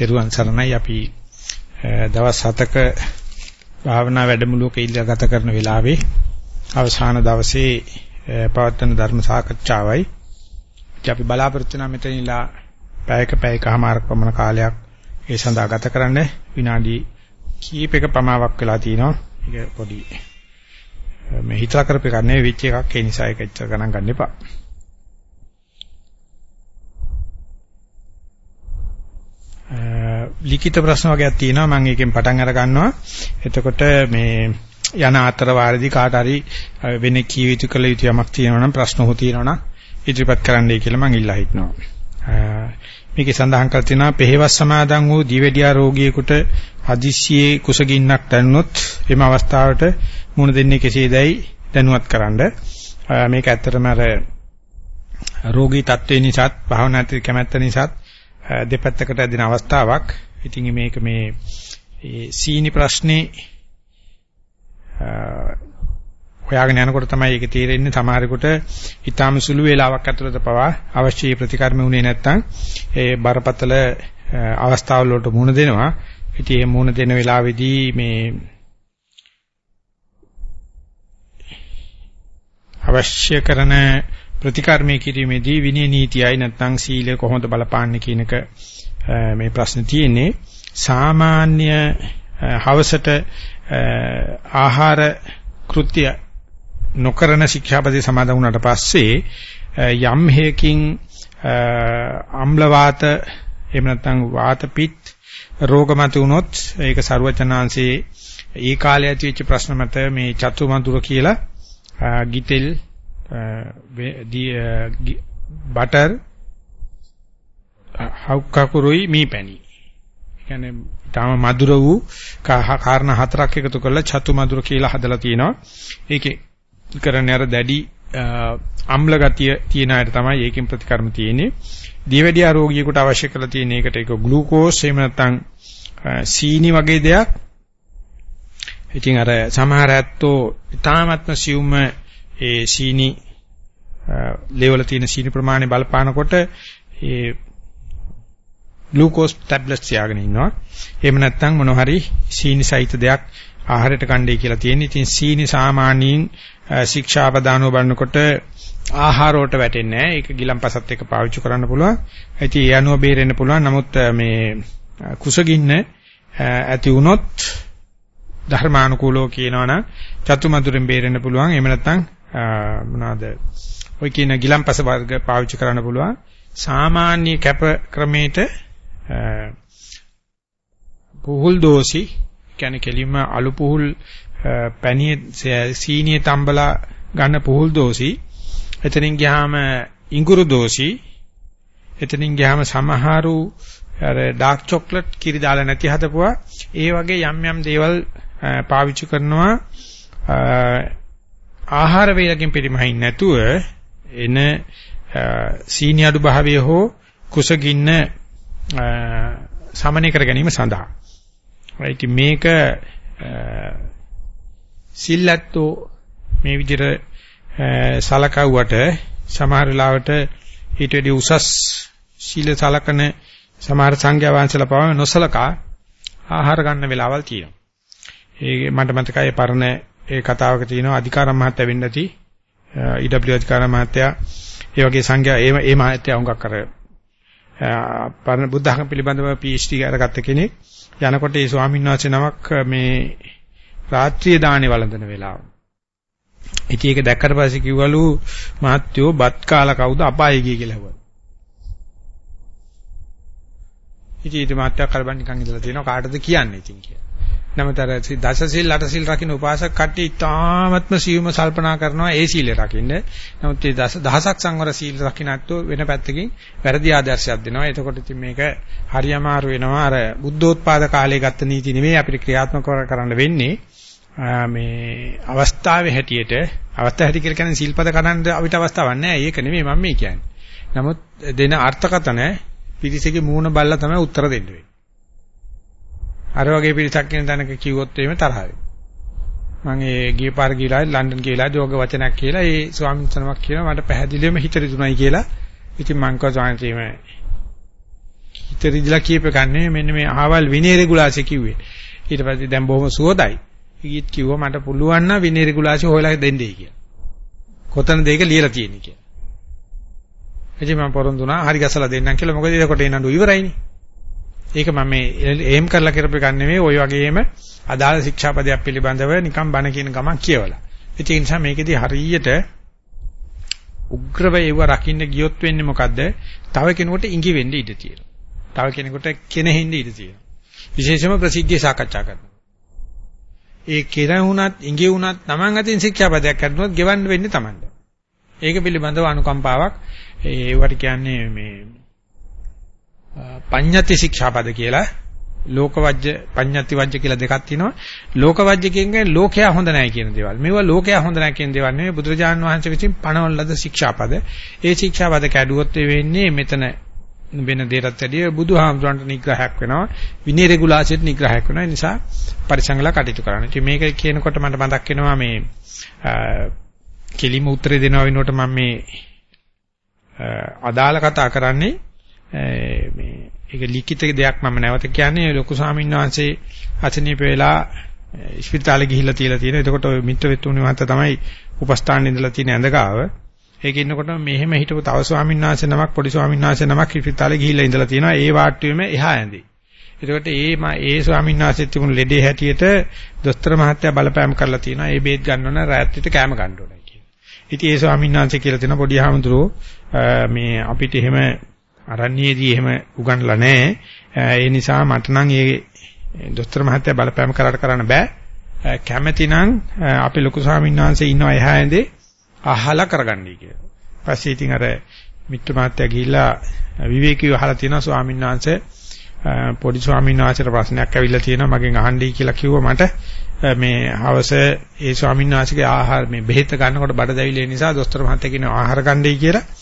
තෙරුවන් සරණයි අපි දවස් 7ක භාවනා වැඩමුළුවක ඉඳලා ගත කරන වෙලාවේ අවසාන දවසේ පවත්වන ධර්ම සාකච්ඡාවයි. අපි බලාපොරොත්තු වෙනා මෙතනilla පැයක පැයකමාරක් පමණ කාලයක් ඒ සඳහා ගත කරන්න විනාඩි කීපයක පමාවක් වෙලා තිනවා. ඒක පොඩි මේ හිතලා කරපේ කන්නේ විච් එකක් ඒ නිසා ඒක ඇත්තට ගණන් ගන්න එපා. ලිඛිත ප්‍රශ්න වගේක් තියෙනවා මම ඒකෙන් පටන් අර ගන්නවා. එතකොට මේ යන අතර වාරදී කාට හරි වෙන කී යුතු කළ යුතු යමක් තියෙනවා නම් ප්‍රශ්න හො තියෙනවා නම් ඉදිරිපත් කරන්නයි කියලා මම ඉල්ලා හිටනවා. මේකේ සඳහන් කර තියෙනවා පෙහෙවස් සමාදන් වූ දිවෙඩියා රෝගියෙකුට හදිස්සියේ කුසගින්නක් දැනුනොත් එම අවස්ථාවට මුණ දෙන්නේ කෙසේදයි දැනුවත් කරන්න. මේක ඇත්තටම අර රෝගී තත්ත්වේ නිසාත් භාවනාත් කැමැත්ත නිසාත් දෙපැත්තකට ඇදෙන අවස්ථාවක්. ඉතින් මේක මේ සීනි ප්‍රශ්නේ හොයාගෙන යනකොට තමයි ඒක තේරෙන්නේ සමහරෙකුට ඊටාම සුළු වේලාවක් ඇතුළත පවා අවශ්‍ය ප්‍රතිකර්ම උනේ නැත්නම් ඒ බරපතල අවස්ථාවල වලට මුහුණ දෙනවා. ඉතින් මේ මුහුණ දෙන වෙලාවේදී මේ අවශ්‍ය කරන ප්‍රතිකර්මයේ කිරීමේදී විනය නීතියයි නැත්නම් සීලය කොහොමද බලපාන්නේ කියන එක මේ ප්‍රශ්නේ තියෙන්නේ. සාමාන්‍ය හවසට ආහාර කෘත්‍ය නොකරන ශික්ෂාපදේ සමාදන් වුණාට පස්සේ යම් හේකින් අම්ල වාත එහෙම නැත්නම් වාත පිත් රෝග මත වුණොත් ඒක ਸਰවචනාංශේ ඒ කාලේ ඇතිවෙච්ච ප්‍රශ්න මත මේ චතුමදුර කියලා ගිතෙල් බටර් හවුකකුරුයි මී පැණි. කියන්නේ තාම මధుර වූ කාරණා හතරක් එකතු කරලා චතු මధుර කියලා හදලා තිනවා. ඒකේ කරන්නේ අර දැඩි uh, අම්ල ගතිය තියෙන අයට තමයි ඒකෙන් ප්‍රතිකර්ම තියෙන්නේ. දීවැඩියා රෝගියෙකුට අවශ්‍ය කරලා තියෙන එකට ඒක ග්ලූකෝස් එහෙම නැත්නම් uh, සීනි වගේ දෙයක්. ඉතින් අර සමහර ඇත්තෝ ඊටාත්ම සියුම්ම ඒ සීනි ලෙවල තියෙන සීනි ප්‍රමාණය බලපානකොට ඒ ග්ලූකෝස් ටැබ්ලට්ස් තියාගෙන ඉන්නවා. එහෙම නැත්නම් මොන හරි සීනි සහිත දෙයක් ආහාරයට කණ්ඩේ කියලා තියෙන. ඉතින් සීනි සාමාන්‍යයෙන් ශික්ෂාපදානව බලනකොට ආහාර වලට වැටෙන්නේ නැහැ. ඒක ගිලම්පසත් එක්ක පාවිච්චි කරන්න පුළුවන්. ඉතින් ඒ අනුව බේරෙන්න පුළුවන්. නමුත් මේ කුසගින්න ඇති වුණොත් ධර්මානුකූලව කියනවනම් චතුමදුරෙන් බේරෙන්න පුළුවන්. එහෙම නැත්නම් මොනවාද? ඔය කියන ගිලම්පස වර්ග පාවිච්චි කරන්න පුළුවන්. සාමාන්‍ය කැප ක්‍රමයට පුහුල් දෝසි කියන්නේ කෙලින්ම අලු පුහුල් පැණිය සීනිය තම්බලා ගන්න පුහුල් දෝසි එතනින් ගියාම ඉඟුරු දෝසි එතනින් ගියාම සමහරු අර ඩාර්ක් චොක්ලට් කිරි දාලා නැති හදපුවා. ඒ වගේ යම් යම් දේවල් පාවිච්චි කරනවා. ආහාර වේලකින් පරිමහින් නැතුව එන සීනි අඩු භාවය හෝ කුසගින්න සමනය කර ගැනීම සඳහා. right මේක සිල්ලත්තෝ මේ විදිහට සලකවුවට සමහර වෙලාවට ඊට වඩා උසස් සීල සලකන සමහර සංඝයා වහන්සේලා පවා නොසලකා ආහාර ගන්න වෙලාවල් තියෙනවා. ඒ මට මතකයි පරණ ඒ කතාවක තියෙනවා අධිකාරම් මහත්තයා වෙන්න ඇති ඊඩබ්ලිව් අධිකාරම් මහත්තයා ඒ වගේ සංඝයා ඒ ඒ මහත්තයා උඟක් අර පරණ බුද්ධ ධර්ම පිළිබඳව PhD කරගත්ත කෙනෙක් යනකොට ඒ ස්වාමීන් වහන්සේ නමක් මේ රාත්‍රියේ දානේ වළඳන වෙලාව. ඉතින් ඒක දැක්කට පස්සේ කිව්වලු මහත්යෝ බත් කාලා කවුද අපායේ ගියේ කියලා හුවා. ඉතින් ඊට මහත්යක් කරබන් නිකන් ඉඳලා තියෙනවා කාටද කියන්නේ ඉතින් කියලා. නමුතර දසසිල් අටසිල් රකින්න උපාසක කට්ටිය ඉතාමත්ම සියුම සල්පනා කරනවා ඒ සීලය රකින්න. නමුත් මේ දස දහසක් සංවර සීල රකින්නත් වෙන පැත්තකින් වැරදි ආදර්ශයක් දෙනවා. එතකොට ඉතින් මේක හරි අමාරු වෙනවා. අර බුද්ධෝත්පාද කාලයේ ගත්ත නීති නෙමෙයි අපිට ක්‍රියාත්මක කරන්න වෙන්නේ. මේ අවස්ථාවේ හැටියට අවස්ථාව හැටි කියලා කියන්නේ සිල්පද කඩන්න අපිට අවස්ථාවක් නැහැ. ඒක නෙමෙයි මම මේ කියන්නේ. නමුත් දෙන අර්ථකතන පිරිසගේ මූණ බල්ලා තමයි උත්තර දෙන්න වෙන්නේ. අර වගේ පිරිසක් කියන තැනක කිව්වොත් එහෙම තරහ වෙනවා. මම ඒ ගිය පාර ගිහලා ලන්ඩන් ගිහලා යෝග වචනයක් කියලා ඒ ස්වාමීන් වහන්සේනමක් කියනවා මට පැහැදිලිවම හිත රිදුණයි කියලා. ඉතින් මං කව ස්වාමීන් හිත රිදලා කියප ගන්නේ මෙන්න මේ අහවල් විනය රෙගුලාසි කිව්වේ. ඊට පස්සේ දැන් බොහොම සුවදයි. ඊත් කිව්වා මට පුළුවන් නම් විනය රෙගුලාසි හොයලා දෙන්නයි කියලා. කොතනද ඒක ලියලා තියෙන්නේ කියලා. එදි මම පොරොන්දු වුණා හරි ගසලා දෙන්නම් කියලා. මොකද එතකොට එනඬු ඉවරයිනේ. ඒක මම මේ එම් කරලා කරපු එකක් නෙමෙයි ওই වගේම අදාළ ශික්ෂාපදයක් පිළිබඳව නිකන් බණ කියන ගමන් කියවලා. ඒ නිසා මේකෙදි හරියට උග්‍රව ඒව රකින්න ගියොත් වෙන්නේ මොකද්ද? තව කෙනෙකුට ඉඟි වෙන්න ඉඩ තියෙනවා. තව කෙනෙකුට කෙනෙහින්න ඉඩ තියෙනවා. විශේෂම ප්‍රසිද්ධිය සාකච්ඡා කරනවා. ඒ කෙරුණත් ඉඟි වුණත් Taman අතින් ශික්ෂාපදයක් කරනොත් ගෙවන්න වෙන්නේ Tamanට. ඒක පිළිබඳව අනුකම්පාවක් ඒවට කියන්නේ මේ පඤ්ඤති ශික්ෂාපද කියලා ලෝකවජ්‍ය පඤ්ඤති වජ්‍ය කියලා දෙකක් තියෙනවා. ලෝකවජ්‍ය කියන්නේ ලෝකයා හොඳ නැහැ කියන දේවල්. මේවා ලෝකයා හොඳ නැහැ කියන දේවල් නෙවෙයි බුදුරජාණන් වහන්සේ විසින් පණවන ලද ශික්ෂාපද. ඒ ශික්ෂාපද කැඩුවොත් වෙන්නේ මෙතන වෙන දෙයකට වැඩිය බුදුහාමුදුරන්ට නිග්‍රහයක් වෙනවා. විනය රෙගුලාසියට නිග්‍රහයක් වෙනවා. ඒ නිසා පරිසංගල කටයුතු කරන්න. ඉතින් මේක කියනකොට මට මතක් වෙනවා මේ කෙලිම උත්තරේ දෙනවා වෙනකොට මම මේ අදාළ කතා කරන්නේ මේ ඒක ලිඛිත දෙයක් මම නැවත කියන්නේ ලොකු ස්වාමීන් වහන්සේ අසනීප වෙලා ස්පිරිතාලේ ගිහිල්ලා තියලා තියෙනවා. එතකොට ඔය මිත්‍ර වෙතුණු මහත්තයා තමයි උපස්ථාන ඉඳලා තියෙන ඇඳගාව. ඒක ඉන්නකොට මෙහෙම හිටපු තව ස්වාමීන් වහන්සේ නමක් පොඩි ස්වාමීන් වහන්සේ නමක් ස්පිරිතාලේ ගිහිල්ලා ඉඳලා තියෙනවා. ඒ වාට්ටුවෙම එහා ඇඳේ. එතකොට ඒ ඒ ස්වාමීන් වහන්සේ තිබුණු ලෙඩේ හැටියට දොස්තර මහත්තයා බලපෑම් කරලා තියෙනවා. ඒ බේත් ගන්න ඕන රාත්‍රියට කෑම ගන්න ඕනයි කියලා. ඉතින් ඒ ස්වාමීන් වහන්සේ කියලා තියෙන පොඩි ආමඳුරෝ මේ අපිට එහෙම අරණ්‍යයේදී එහෙම උගන්ලා නැහැ. ඒ නිසා මට නම් ඒ දොස්තර මහත්තයා බලපෑම් කරාට කරන්න බෑ. කැමැතිනම් අපේ ලොකු ස්වාමීන් වහන්සේ ඉන්නවා එහා ඇඳේ අහලා කරගන්නයි කියලා. පස්සේ ඉතින් අර මිත්‍ර මහත්තයා ගිහිල්ලා විවේකීව අහලා තියෙනවා ස්වාමීන් වහන්සේ පොඩි ස්වාමීන් වහන්සේට ප්‍රශ්නයක් ඇවිල්ලා තියෙනවා මගෙන් අහන්නයි කියලා කිව්වා මට මේ හවස ඒ ස්වාමීන් වහන්සේගේ ආහාර මේ බෙහෙත ගන්නකොට බඩ දැවිලි නිසා දොස්තර මහත්තයා කියන ආහාර ගන්නයි කියලා ඒ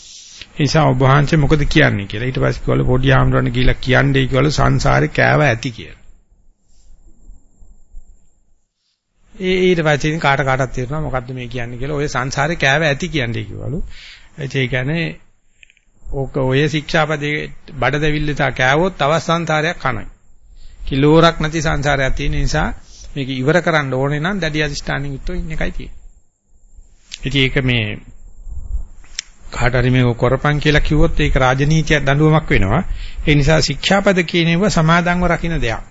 නිසා ඔබ වහන්සේ මොකද කියන්නේ කියලා. ඊට පස්සේ කිව්වලු පොඩි ආම්රණ ගිහිල්ලා කියන්නේ කිව්වලු සංසාරේ කෑව ඇති කියලා. ඒ ඊට පස්සේ කාට කාටත් තේරෙනවා මොකද්ද මේ කියන්නේ කියලා. ඔය සංසාරේ කෑව ඇති කියන්නේ කිව්වලු. ඒ කියන්නේ ඕක ඔය ශික්ෂාපදේ බඩ දෙවිල්ල තා කෑවොත් තව සංසාරයක් කනයි. කිලෝරක් නැති සංසාරයක් තියෙන නිසා මේක ඉවර කරන්න ඕනේ නම් දැඩි අධිෂ්ඨානින් යුක්තව ඉන්න එකයි තියෙන්නේ. ඉතින් ඒක මේ කාට හරි මේක කරපන් කියලා කිව්වොත් ඒක රාජනීතියක් දඬුවමක් වෙනවා. ඒ නිසා ශික්ෂාපද කියනේව සමාදන්ව රකින්න දෙයක්.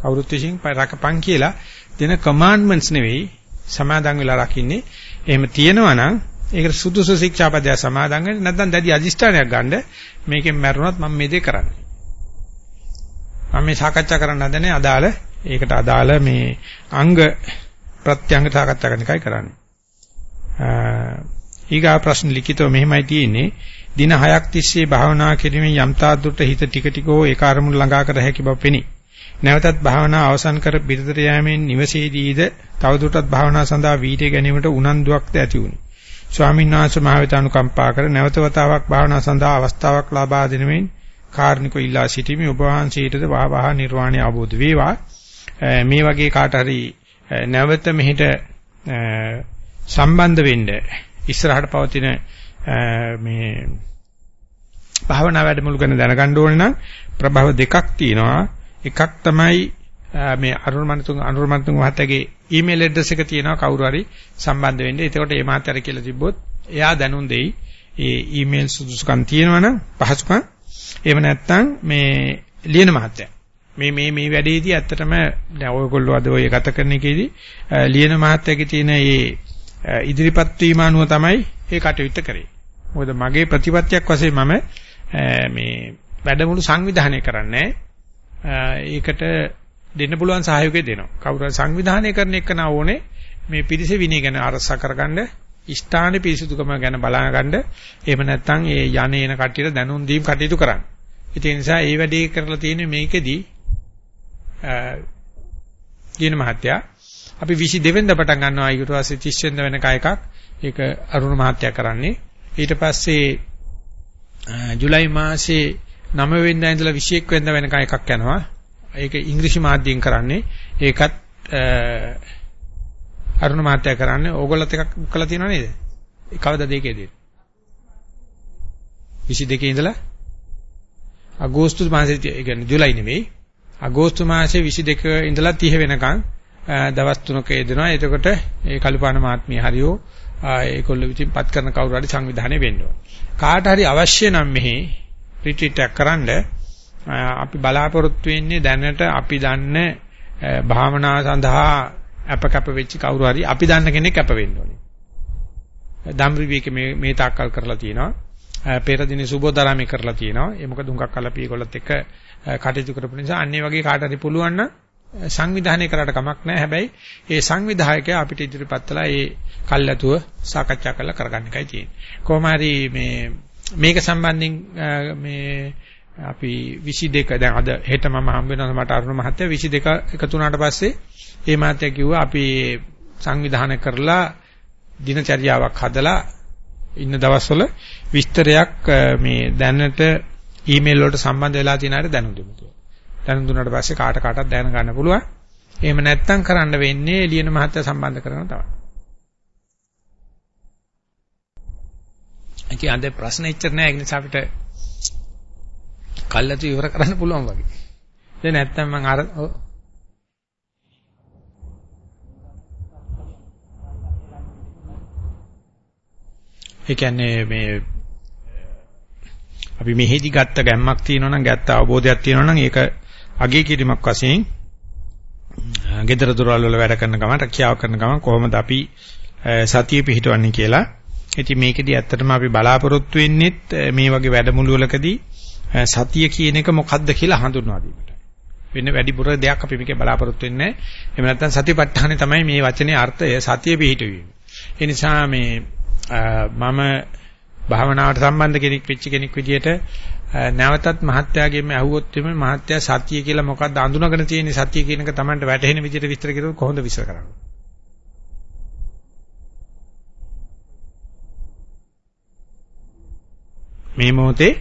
කවුරුත් විසින් රකපන් කියලා දෙන කමාන්ඩ්මන්ට්ස් නෙවෙයි සමාදන් වෙලා රකින්නේ. එහෙම තියෙනවා නම් ඒකට සුදුසු ශික්ෂාපදය සමාදන් වෙන්න නැත්නම් දැඩි අදිෂ්ඨානයක් ගන්න මේකෙන් මැරුණොත් මම මේ දේ කරන්නේ. මම මේ සාකච්ඡා කරන්න හදන්නේ අදාළ ඒකට අදාළ මේ අංග ප්‍රත්‍යංග සාකච්ඡා කරන එකයි කරන්නේ. ඊගා ප්‍රශ්න ලිඛිතව මෙහෙමයි තියෙන්නේ. දින 6ක් තිස්සේ භාවනා කිරීමෙන් යම් තාද්දුට හිත ටික ටික හෝ ඒ කාර්මුණ ළඟා කර හැකි බව පෙනේ. නැවතත් භාවනා අවසන් කර පිටතට යෑමෙන් නිවසේදීද තවදුරටත් භාවනා සඳහා වීර්ය ගැනීමට උනන්දුවක්ද ඇති වුණි. ස්වාමීන් වහන්සේ මහ වෙත අනුකම්පා කර නැවත වතාවක් භාවනා සඳහා අවස්ථාවක් ලබා දෙනෙමින් කාර්නිකව ඉල්ලා සිටීමේ ඔබ වහන්සේටද වහවහ නිර්වාණය අවබෝධ වේවා. මේ වගේ කාට හරි නැවත මෙහෙට සම්බන්ධ වෙන්න ඉස්සරහට පවතින මේ භාවනා වැඩමුළු ගැන දැනගන්න ඕනේ නම් ප්‍රභව දෙකක් තියෙනවා. එකක් තමයි මේ අරුණමන්තුන් අනුරමන්තුන් මහත්තයාගේ ඊමේල් ඇඩ්‍රස් එක තියෙනවා කවුරු හරි සම්බන්ධ වෙන්න. එතකොට ඒ මහත්තයාට කියලා තිබ්බොත් එයා දැනුම් දෙයි. ඒ ඊමේල් සුදුසුකම් තියෙනවනම් පහසුකම්. එහෙම නැත්නම් මේ ලියන මහත්තයා. මේ මේ මේ වැඩේදී ඇත්තටම දැන් ඔයගොල්ලෝ අද ඔය ගත කරන එකේදී ලියන මහත්තයාගේ තියෙන මේ ඉදිරිපත් වීම අනුව තමයි ඒ කටයුත්ත කරේ. මොකද මගේ ප්‍රතිපත්තියක් වශයෙන් මම මේ වැඩමුළු සංවිධානය කරන්නේ ඒකට දෙන්න පුළුවන් සහයෝගය දෙනවා. කවුරු සංවිධානය කරන එක නා ඕනේ මේ පිරිස විනය ගැන අරසා කරගන්න ස්ථාන පිරිසුදුකම ගැන බලාගන්න එහෙම නැත්නම් ඒ යන්නේ එන කට්ටියට දැනුම් දීම් කටයුතු කරන්න. ඒ නිසා ඒ වැඩේ කරලා තියෙන්නේ මේකෙදි දින මහත්තයා අපි 22 වෙනිදා පටන් ගන්නවා ඊට පස්සේ 30 වෙනිදා වෙනක එකක් ඒක අරුණ මහත්තයා කරන්නේ. ඊට පස්සේ ජූලයි මාසේ 9 වෙනිදා ඉඳලා 21 වෙනිදා වෙනක එකක් යනවා. ඒක ඉංග්‍රීසි මාධ්‍යයෙන් කරන්නේ. ඒකත් අරුණ මහත්තයා කරන්නේ. ඕගොල්ලොත් එකක් කළා තියෙනව නේද? කවදාද ඒකේදී? 22 ඉඳලා? අගෝස්තු මාසයේ ඒ කියන්නේ ජූලයි නෙවෙයි අගෝස්තු මාසයේ 22 ඉඳලා 30 වෙනකන් දවස් තුනක යෙදෙනවා. එතකොට ඒ කල්පාන මාත්මිය හරියෝ ඒකොල්ල විසින් පත් කරන කවුරු හරි සංවිධානය වෙන්න ඕන. කාට හරි අවශ්‍ය නම් මෙහි රිට්‍රීට් එකක් කරන්න අපි බලාපොරොත්තු වෙන්නේ දැනට අපි දන්න භාවනා සඳහා අපකප වෙච්ච කවුරු හරි අපි දන්න කෙනෙක් අප වෙන්න ඕනේ. ධම්රිවික මේ මේ තාක්කල් කරලා තියෙනවා. පෙර දිනේ සුබෝදරාමේ කරලා තියෙනවා. ඒ මොකද හුඟක් කලපි ඒගොල්ලත් එක්ක කටයුතු කරපු නිසා අන්නේ වගේ කාට හරි පුළුවන් නම් සංවිධානය කරාට කමක් නැහැ. හැබැයි ඒ සංවිධායකයා අපිට ඉදිරිපත්ලා ඒ කල්ැතුව සාකච්ඡා කරලා කරගන්න එකයි තියෙන්නේ. කොහොම හරි මේ මේක සම්බන්ධයෙන් මේ අපි 22 දැන් අද හෙට මම හම්බ වෙනවා මට අරුණ මහත්තයා 22 එකතු වුණාට පස්සේ ඒ මහත්තයා කිව්වා අපි සංවිධානය කරලා දිනචර්යාවක් හදලා ඉන්න දවස්වල විස්තරයක් මේ දැනට ඊමේල් වලට සම්බන්ධ වෙලා තියෙන අයට දැනුම් දෙමු කියලා. දැනුම් දුන්නාට පස්සේ කාට කාටත් දැන ගන්න පුළුවන්. එහෙම නැත්නම් කරන්න වෙන්නේ එළියන මහත්තයා සම්බන්ධ කරන තමයි. ඒකේ අද ප්‍රශ්න ඉච්චර නෑ ඒ නිසා අපිට කල්ලාතු ඉවර කරන්න පුළුවන් වගේ. දැන් නැත්නම් මම අර ඒ කියන්නේ මේ අපි මෙහෙදි ගත්ත ගැම්මක් තියෙනවා නම් ගත්ත අවබෝධයක් තියෙනවා නම් ඒක අගේ කිරීමක් වශයෙන් ගෙදර දොරවල් වල වැඩ කරන ගමන් රැකියාව කරන ගමන් කොහොමද අපි සතිය පිහිටවන්නේ කියලා. ඉතින් මේකෙදි ඇත්තටම අපි බලාපොරොත්තු වෙන්නේත් මේ වගේ වැඩමුළු වලකදී සතිය කියන එක මොකක්ද කියලා හඳුන්වා දීමට. වෙන වැඩිපුර දෙයක් අපි මේකේ බලාපොරොත්තු වෙන්නේ නැහැ. එහෙම නැත්නම් සතිපට්ඨානේ තමයි මේ වචනේ අර්ථය සතිය පිහිටවීම. ඒ නිසා මේ මම භාවනාවට සම්බන්ධ කෙනෙක් වෙච්ච කෙනෙක් විදිහට නැවතත් මහත්යාගෙම ඇහුවොත් එimhe මහත්යා සතිය කියලා මොකක්ද අඳුනගෙන තියෙන සතිය කියන එක Tamanට වැටහෙන විදිහට විස්තර කරුවොත් කොහොමද විස්තර කරන්නේ? මේ මොහොතේ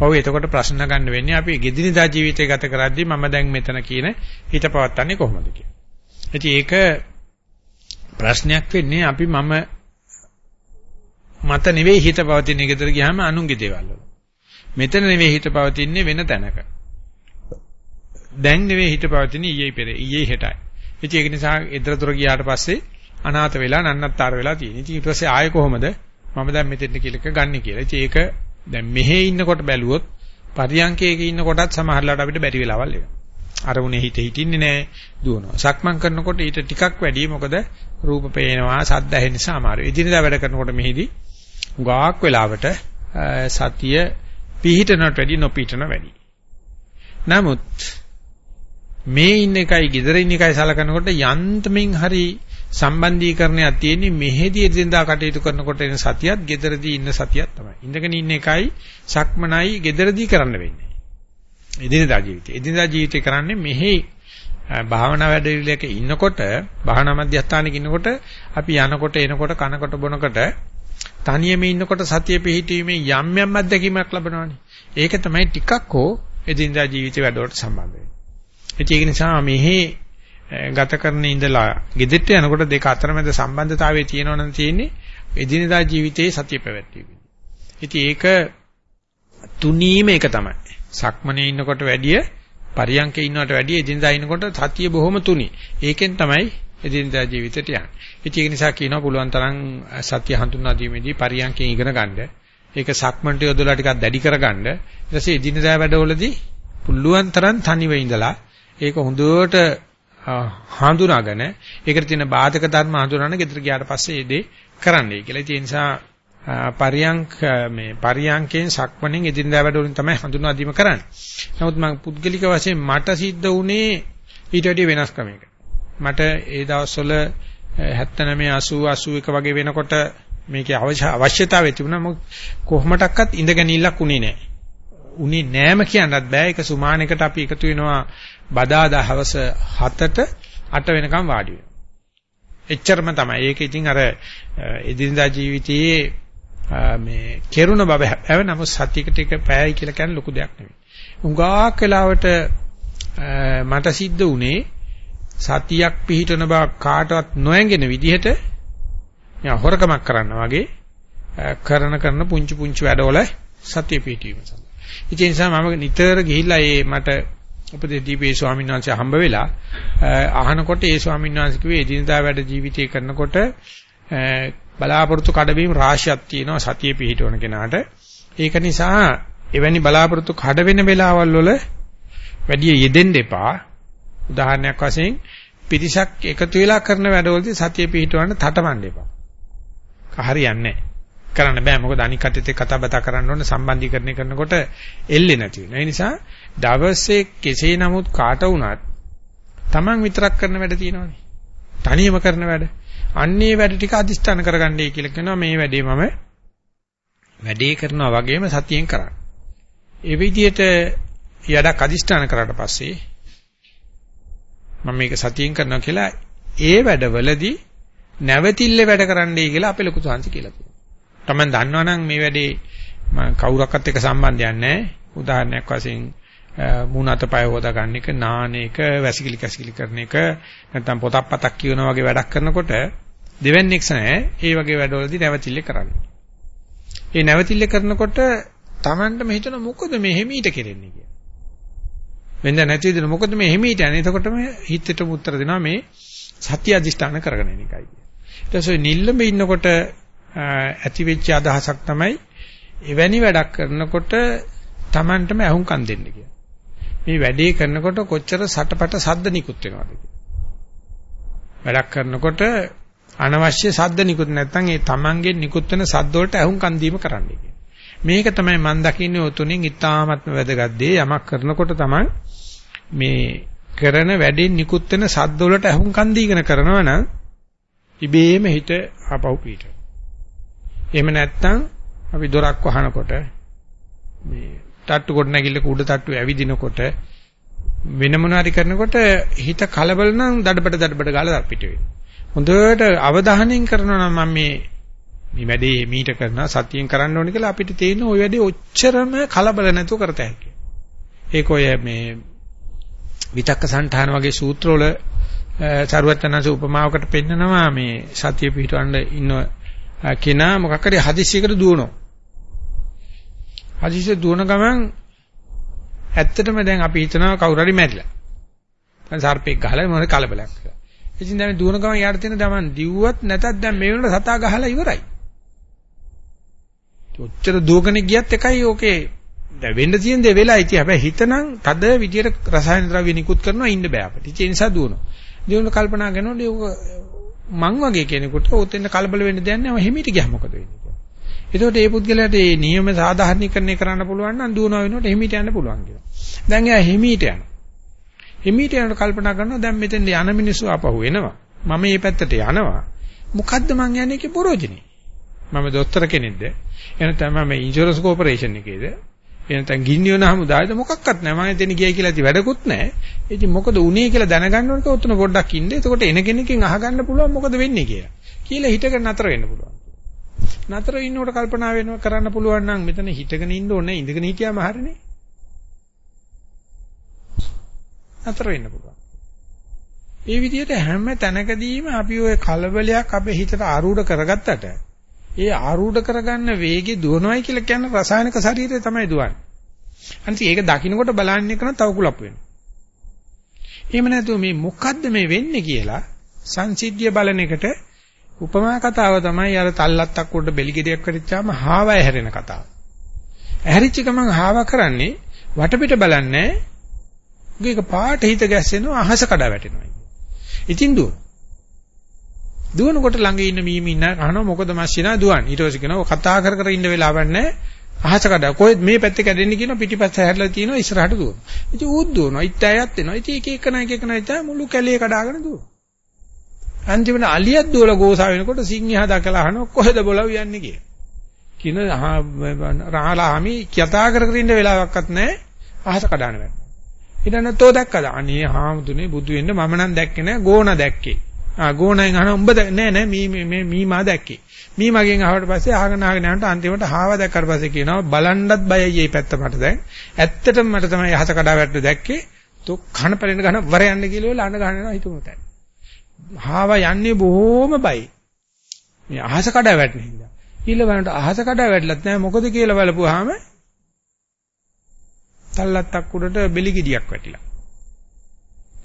ඔව් එතකොට ප්‍රශ්න ගන්න වෙන්නේ අපි ගෙදිනදා ජීවිතය ගත කරද්දී මම දැන් මෙතන කියන හිත පවත්න්නේ කොහොමද කියලා. ඉතින් ඒක ප්‍රශ්නයක් වෙන්නේ අපි මම මත නෙවෙයි හිත පවතින ගෙදර ගියාම අනුන්ගේ දේවල් වල. මෙතන නෙවෙයි හිත පවතින්නේ වෙන තැනක. දැන් නෙවෙයි හිත පවතින්නේ ඊයේ පෙරේ ඊයේ හෙටයි. ඉතින් ඒක නිසා ඊතර දොර ගියාට පස්සේ අනාථ වෙලා නන්නත්තර වෙලා තියෙන. ඉතින් ඊට පස්සේ ආයෙ කොහොමද මම දැන් මෙතෙන්ට කියලා ගන්න කියලා. ඉතින් ඒක දැන් මෙහෙ ඉන්නකොට බැලුවොත් පරියන්කේක ඉන්නකොටත් සමහරලාට අපිට බැරි වෙලාවල් එනවා. අරමුණේ හිත හිටින්නේ නැහැ දුවනවා. සක්මන් කරනකොට ඊට ටිකක් වැඩි මොකද රූප පේනවා, සද්ද ඇහෙන නිසා අමාරුයි. එදිනදා වැඩ කරනකොට මෙහිදී ගාක් වෙලාවට සතිය පිහිටනට වැඩි නොපිහිටන වැඩි. නමුත් මේ ඉන්න එකයි gedara ඉන්න එකයි සලකනකොට යන්තමින් හරි සම්බන්ධීකරණයක් තියෙන්නේ මෙහෙදී එදිනදා කටයුතු කරනකොට එන සතියත් gederදී ඉන්න සතියත් තමයි. ඉඳගෙන ඉන්න එකයි සක්මනයි gederදී කරන්න වෙන්නේ. එදිනදා ජීවිතේ. එදිනදා ජීවිතේ කරන්නේ මෙහි භාවනා වැඩවිලක ඉන්නකොට භාවනා මධ්‍යස්ථානයක ඉන්නකොට අපි යනකොට එනකොට කනකොට බොනකොට තනියම ඉන්නකොට සතිය පිහිටීමේ යම් යම් අත්දැකීමක් ලැබනවානේ. ඒක තමයි ටිකක් හෝ එදිනදා ජීවිතේ වැඩවලට සම්බන්ධ වෙන්නේ. ඒක නිසා මෙහි ගත කරන ඉඳලා ගෙදෙට්ට යනකොට දෙක අතරමැද සම්බන්ධතාවයේ තියෙනවනම් තියෙන්නේ එදිනදා ජීවිතයේ සතිය පැවැත්වීම. ඉතින් ඒක තුනීම එක තමයි. සක්මනේ ඉන්නකොට වැඩිය පරියංකේ ඉන්නවට වැඩිය එදිනදා ඉන්නකොට සතිය බොහොම තුනි. ඒකෙන් තමයි එදිනදා ජීවිතයට යන්නේ. ඉතින් ඒක නිසා කියනවා පුළුවන් තරම් සතිය හඳුන්වා දීමේදී පරියංකෙන් ඉගෙන ගන්න. ඒක සක්මන්ට යොදලා ටිකක් දැඩි කරගන්න. ඊට පස්සේ එදිනදා වැඩවලදී පුළුවන් තරම් තනිව ඉඳලා ඒක හොඳට හඳුනාගෙන ඒකට තියෙන බාධක ධර්ම හඳුනාගෙන ගෙදර ගියාට පස්සේ ඒ දේ කරන්නයි කියලා. ඒ නිසා පරියංක මේ පරියංකෙන් සක්මණෙන් එදිනදා වැඩ වලින් තමයි හඳුනා දීම කරන්නේ. නමුත් මම පුද්ගලික වශයෙන් මට සිද්ධ වුණේ ඊට වඩා වෙනස් ක්‍රමයක. මට ඒ දවස්වල 79 80 81 වගේ වෙනකොට මේකේ අවශ්‍යතාවය තිබුණා මොකද කොහොමඩක්වත් ඉඳගෙන ඉල්ලක් උනේ නැහැ. උනේ නෑම කියන්නත් බෑ ඒක සුමානයකට අපි එකතු වෙනවා බදාදා හවස 7ට 8 වෙනකම් වාඩි වෙනවා. එච්චරම තමයි. ඒක ඉතින් අර එදිනදා ජීවිතයේ මේ කෙරුණ බව හැව නමුත් සතියකට එක පෑයි කියලා කියන්නේ ලොකු දෙයක් නෙවෙයි. උඟාක් වෙලාවට මට සිද්ධ වුණේ සතියක් පිහිටන බව කාටවත් නොඇඟෙන විදිහට මෙයා හොරකමක් කරන්න වගේ කරන කරන පුංචි පුංචි වැඩවල සතිය පිටවීම සඳහා. ඒ නිසා මම නිතර ගිහිල්ලා ඒ මට උපදේශ දීපේ ස්වාමීන් වහන්සේ හම්බ වෙලා අහනකොට ඒ ස්වාමීන් වහන්සේ කිව්වේ එදිනදා වැඩ ජීවිතය කරනකොට බලාපොරොත්තු කඩවීම රාශියක් තියෙනවා සතිය පිහිටවන කෙනාට. ඒක නිසා එවැනි බලාපොරොත්තු කඩ වෙන වෙලාවල් වල වැඩි යෙදෙන්න එපා. උදාහරණයක් වශයෙන් පිරිසක් එකතු වෙලා කරන වැඩවලදී සතිය පිහිටවන්න තටමන්න එපා. හරියන්නේ කරන්න බෑ මොකද අනික් කටට කතා බතා කරන්න ඕන සම්බන්ධීකරණය කරනකොට එල්ලේ නැති වෙනවා. ඒ නිසා දවසේ කෙසේ නමුත් කාට වුණත් Taman විතරක් කරන වැඩ තියෙනවානේ. තනියම කරන වැඩ. අන්නේ වැඩ ටික අදිස්ථාන කරගන්නයි කියලා කියනවා මේ වැඩේ මම වැඩේ කරනවා වගේම සතියෙන් කරන්න. ඒ විදිහට යඩක් අදිස්ථාන කරාට පස්සේ මම මේක සතියෙන් කරනවා කියලා ඒ වැඩවලදී නැවතිල්ල වැඩ කරන්නයි කියලා අපේ ලොකු සංසි කියලා තියෙනවා. Taman දන්නවනම් මේ වැඩේ මම කවුරක්වත් එක්ක සම්බන්ධයක් නැහැ. උදාහරණයක් වශයෙන් මූණ අතපය හොදා ගන්න එක, නාන එක, වැසිකිලි කැසිකිලි කරන එක, නැත්නම් පොතක් පතක් කියනවා වගේ වැඩක් කරනකොට දෙවන්නේක් නැහැ. ඒ වගේ වැඩවලදී නැවතිල්ල කරන්නේ. ඒ නැවතිල්ල කරනකොට Tamanටම හිතන මොකද මේ හිමීට කෙරෙන්නේ කියලා. වෙන්ද නැති විදිහ මොකද මේ හිමීට යන්නේ. එතකොටම හිතේටම උත්තර දෙනවා මේ සත්‍ය අධිෂ්ඨාන කරගෙන යන එකයි. ඊට පස්සේ නිල්ලඹ ඉන්නකොට ඇති වෙච්ච අදහසක් තමයි එවැනි වැඩක් කරනකොට Tamanටම අහුම්කම් දෙන්න කියලා. මේ වැඩේ කරනකොට කොච්චර සටපට සද්ද නිකුත් වෙනවද වැඩක් කරනකොට අනවශ්‍ය සද්ද නිකුත් නැත්නම් ඒ Tamanගෙන් නිකුත් වෙන සද්ද වලට අහුම්කම් දීම කරන්නයි කියන්නේ. මේක තමයි මම දකින්නේ උතුණින් ඉතාමත්ම වැදගත් දේ යමක් කරනකොට තමයි මේ කරන වැඩෙන් නිකුත් වෙන සද්ද වලට අහුම්කම් දීගෙන කරනවා නම් ඉබේම හිත ආපහු පිට. එහෙම නැත්නම් අපි දොරක් වහනකොට මේ තට්ටු කොට නැගිල්ලක උඩ තට්ටු ඇවිදිනකොට වෙන මොනවාරි කරනකොට හිත කලබල නම් දඩබඩ දඩබඩ ගාලා පිට වෙනවා. හොඳට අවධානයෙන් කරනවා නම් මම මේ මේ වැඩේ මීට කරනවා සතියෙන් කරන්න ඕනේ කියලා අපිට තේරෙන ওই වැඩේ ඔච්චරම කලබල නැතුව කරත හැකියි. ඒක ඔය මේ විතක්ක සංඨාන වගේ සූත්‍රවල චරුවචනස උපමාවකට පෙන්නනවා මේ සතිය පිටවන්න ඉන්න කෙනා මොකක් හරි හදිස්සියකට දුවනවා. හදිස්සිය දුවන ගමන් ඇත්තටම දැන් අපි හිතනවා කවුරු හරි මැරිලා. දැන් සර්පෙක් ගහලා මොන කලබලයක් කියලා. ඉතින් දැන් දුවන ගමන් යාට තියෙන දමන් දිව්වත් නැතත් දැන් මේ වෙනකොට සතා ගහලා ඉවරයි. ඔච්චර දුවගෙන ගියත් එකයි ඕකේ දැන් වෙන්න තියෙන දේ වෙලා ඉතින් හැබැයි හිතනම් තද විදියට රසායන ද්‍රව්‍ය නිකුත් කරනවා ඉන්න බෑ අපිට. ඒ නිසා දුවනවා. දිනුන කල්පනා කරනකොට ඒක මං වගේ කෙනෙකුට උතෙන් කලබල වෙන්න දෙයක් නෑ. හිමීට ගියා මොකද වෙන්නේ? එතකොට මේ පුද්ගලයාට මේ නියම සාධාරණීකරණය කරන්න පුළුවන් නම් දුවනවා වෙනකොට හිමීට යන්න පුළුවන් කියලා. දැන් එයා හිමීට යනවා. හිමීට යනකොට කල්පනා කරනවා දැන් මෙතෙන් යන මිනිස්සු ආපහු එනවා. මම මේ පැත්තට යනවා. මොකද්ද මං යන්නේ කි පරෝජනේ? මම දොස්තර කෙනෙක්ද? එහෙනම් මම ඉන්ෂුරන්ස් කෝපරේෂන් එකේද? එහෙනම් ගින්නියන හමුදායද මොකක්වත් නැහැ. මම එතන ගියයි කියලා ඉතින් වැඩකුත් නැහැ. ඉතින් මොකද උනේ කියලා දැනගන්න ඕනක උතන පොඩ්ඩක් ඉන්න. එතකොට එන කෙනකින් අහගන්න පුළුවන් මොකද වෙන්නේ කියලා. කියලා හිතගෙන නතර වෙන්න පුළුවන්. නතර ඉන්නකොට කල්පනා වෙනවා කරන්න පුළුවන් නම් මෙතන හිටගෙන ඉන්න ඕනේ ඉඳගෙන හිටියාම හරිනේ. නතර වෙන්න පුළුවන්. ඒ විදිහට හැම තැනකදීම අපි ওই කලබලයක් අපේ හිතට ආරූඪ කරගත්තට ඒ ආරූඪ කරගන්න වේගෙ දුවනවයි කියලා කියන්නේ රසායනික ශරීරය තමයි දුවන්නේ. අනිත් ඒක දකින්නකොට බලන්නේ කරන තව කුලප් වෙනවා. එහෙම නැතුව මේ මොකද්ද මේ වෙන්නේ කියලා සංසිද්ධිය බලන එකට උපමා කතාව තමයි අර තල්ලත්තක් උඩ බෙලිගෙඩියක් කරිච්චාම හාව ඇහැරෙන කතාව. ඇහැරිච්ච ගමන් හාව කරන්නේ වටපිට බලන්නේ උගේක පාට හිත ගැස්සෙනවා අහස කඩා වැටෙනවා. ඉතින් දුව. දුවනකොට ළඟ ඉන්න මීම ඉන්න අහනවා මොකද මාසිනා දුවන්නේ. ඊට පස්සේ කියනවා කතා කර කර ඉන්න වෙලාවක් නැහැ. අහස කඩා කොහෙද මේ පැත්තේ කැඩෙන්නේ කියනවා පිටිපස්ස හැරලා තියෙනවා ඉස්සරහට දුවනවා. ඉතින් ඌත් දුවනවා. ඉත්තයත් එනවා. ඉතින් එක එක නයි එක එක නයි මුළු කැලේ කඩාගෙන දුවනවා. අන්තිමට අලියක් දුවලා ගෝසා වෙනකොට සිංහයා දකලා අහනවා කොහෙද බොලව යන්නේ කියලා. කින රාලාමි කතා කර කර ඉන්න වෙලාවක්වත් නැහැ. අහස කඩාන වැටෙනවා. ඊටන තෝ දැක්කද? අනේ හාමුදුනේ බුදු වෙන්න මම නම් දැක්කේ නැහැ. ගෝණ දැක්කේ. ආ ගෝණෙන් අහන උඹ නෑ නෑ මී මේ මී මා දැක්කේ. මී මගෙන් ආවට පස්සේ අහගෙන අහගෙන යනකොට අන්තිමට හාව දැක්කට පස්සේ කියනවා බලන්නත් බයයි මේ පැත්ත මට දැන්. ඇත්තටම මට තමයි යහස කඩා වැටෙන්න දැක්කේ. තෝ කන පැලෙන ගහන වර යන්න කියලා ලන්න ගහනවා හිතුමු තැන්. හාව යන්නේ බොහොම බයි. මේ අහස කඩා වැටෙන හින්දා. ඊළ බලනට අහස කඩා වැටලත් නැහැ මොකද කියලා බලපුවාම තල්ලත්තක් උඩට බෙලි ගෙඩියක් වැටිලා.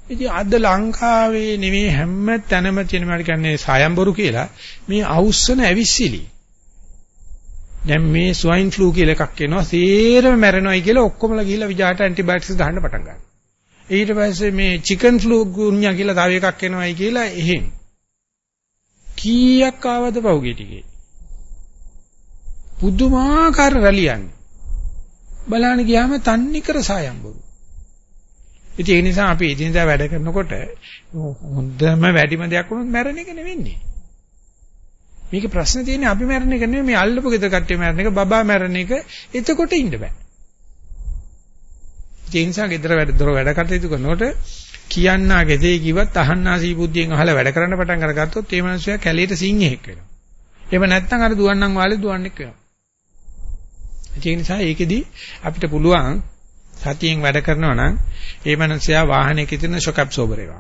ඉතින් අද ලංකාවේ නෙමෙයි හැම තැනම තියෙන මට කියන්නේ සයම්බරු කියලා මේ අවුස්සන ඇවිස්සිලි. දැන් මේ ස්වයින් ෆ්ලූ කියලා එකක් එනවා සේරම මැරෙනවායි කියලා ඔක්කොමලා ගිහිල්ලා විජාට ඇන්ටිබයොටික්ස් ගන්න පටන් ගන්නවා. ඊට පස්සේ මේ චිකන් ෆ්ලූ ගුන්ඥා කියලා තව එකක් එනවායි කියලා එහෙම. කීයක් ආවද පහුගිය ටිකේ? පුදුමාකාර රැලියන්නේ. බලන්න ගියාම තන්නේ කර සායම්බරු. ඉතින් ඒ නිසා අපි එදිනදා වැඩ කරනකොට හොඳම වැඩිම දෙයක් වුණොත් මැරෙන එක නෙවෙන්නේ. මේක ප්‍රශ්නේ තියෙන්නේ අපි මැරෙන එක නෙවෙයි මේ අල්ලපු ගෙදර කට්ටිය මැරෙන එක බබා මැරෙන එක එතකොට ඉන්න බෑ. ඒ නිසා ගෙදර වැඩ දොර වැඩ කටයුතු කරනකොට කියන්නා ගෙදේ කිව්වත් අහන්නා සීබුද්ධියෙන් අහලා වැඩ කරන්න පටන් අරගත්තොත් ඒ මනුස්සයා කැලේට සිංහෙක් වෙනවා. එහෙම නැත්නම් අර දුවන්නම් වාලේ දුවන්නෙක් වෙනවා. ඒ නිසා ඒකෙදි අපිට පුළුවන් සතියෙන් වැඩ කරනවා නම් ඒ මනුස්සයා වාහනයක තියෙන ෂොක් ඇබ්සෝබර් එක.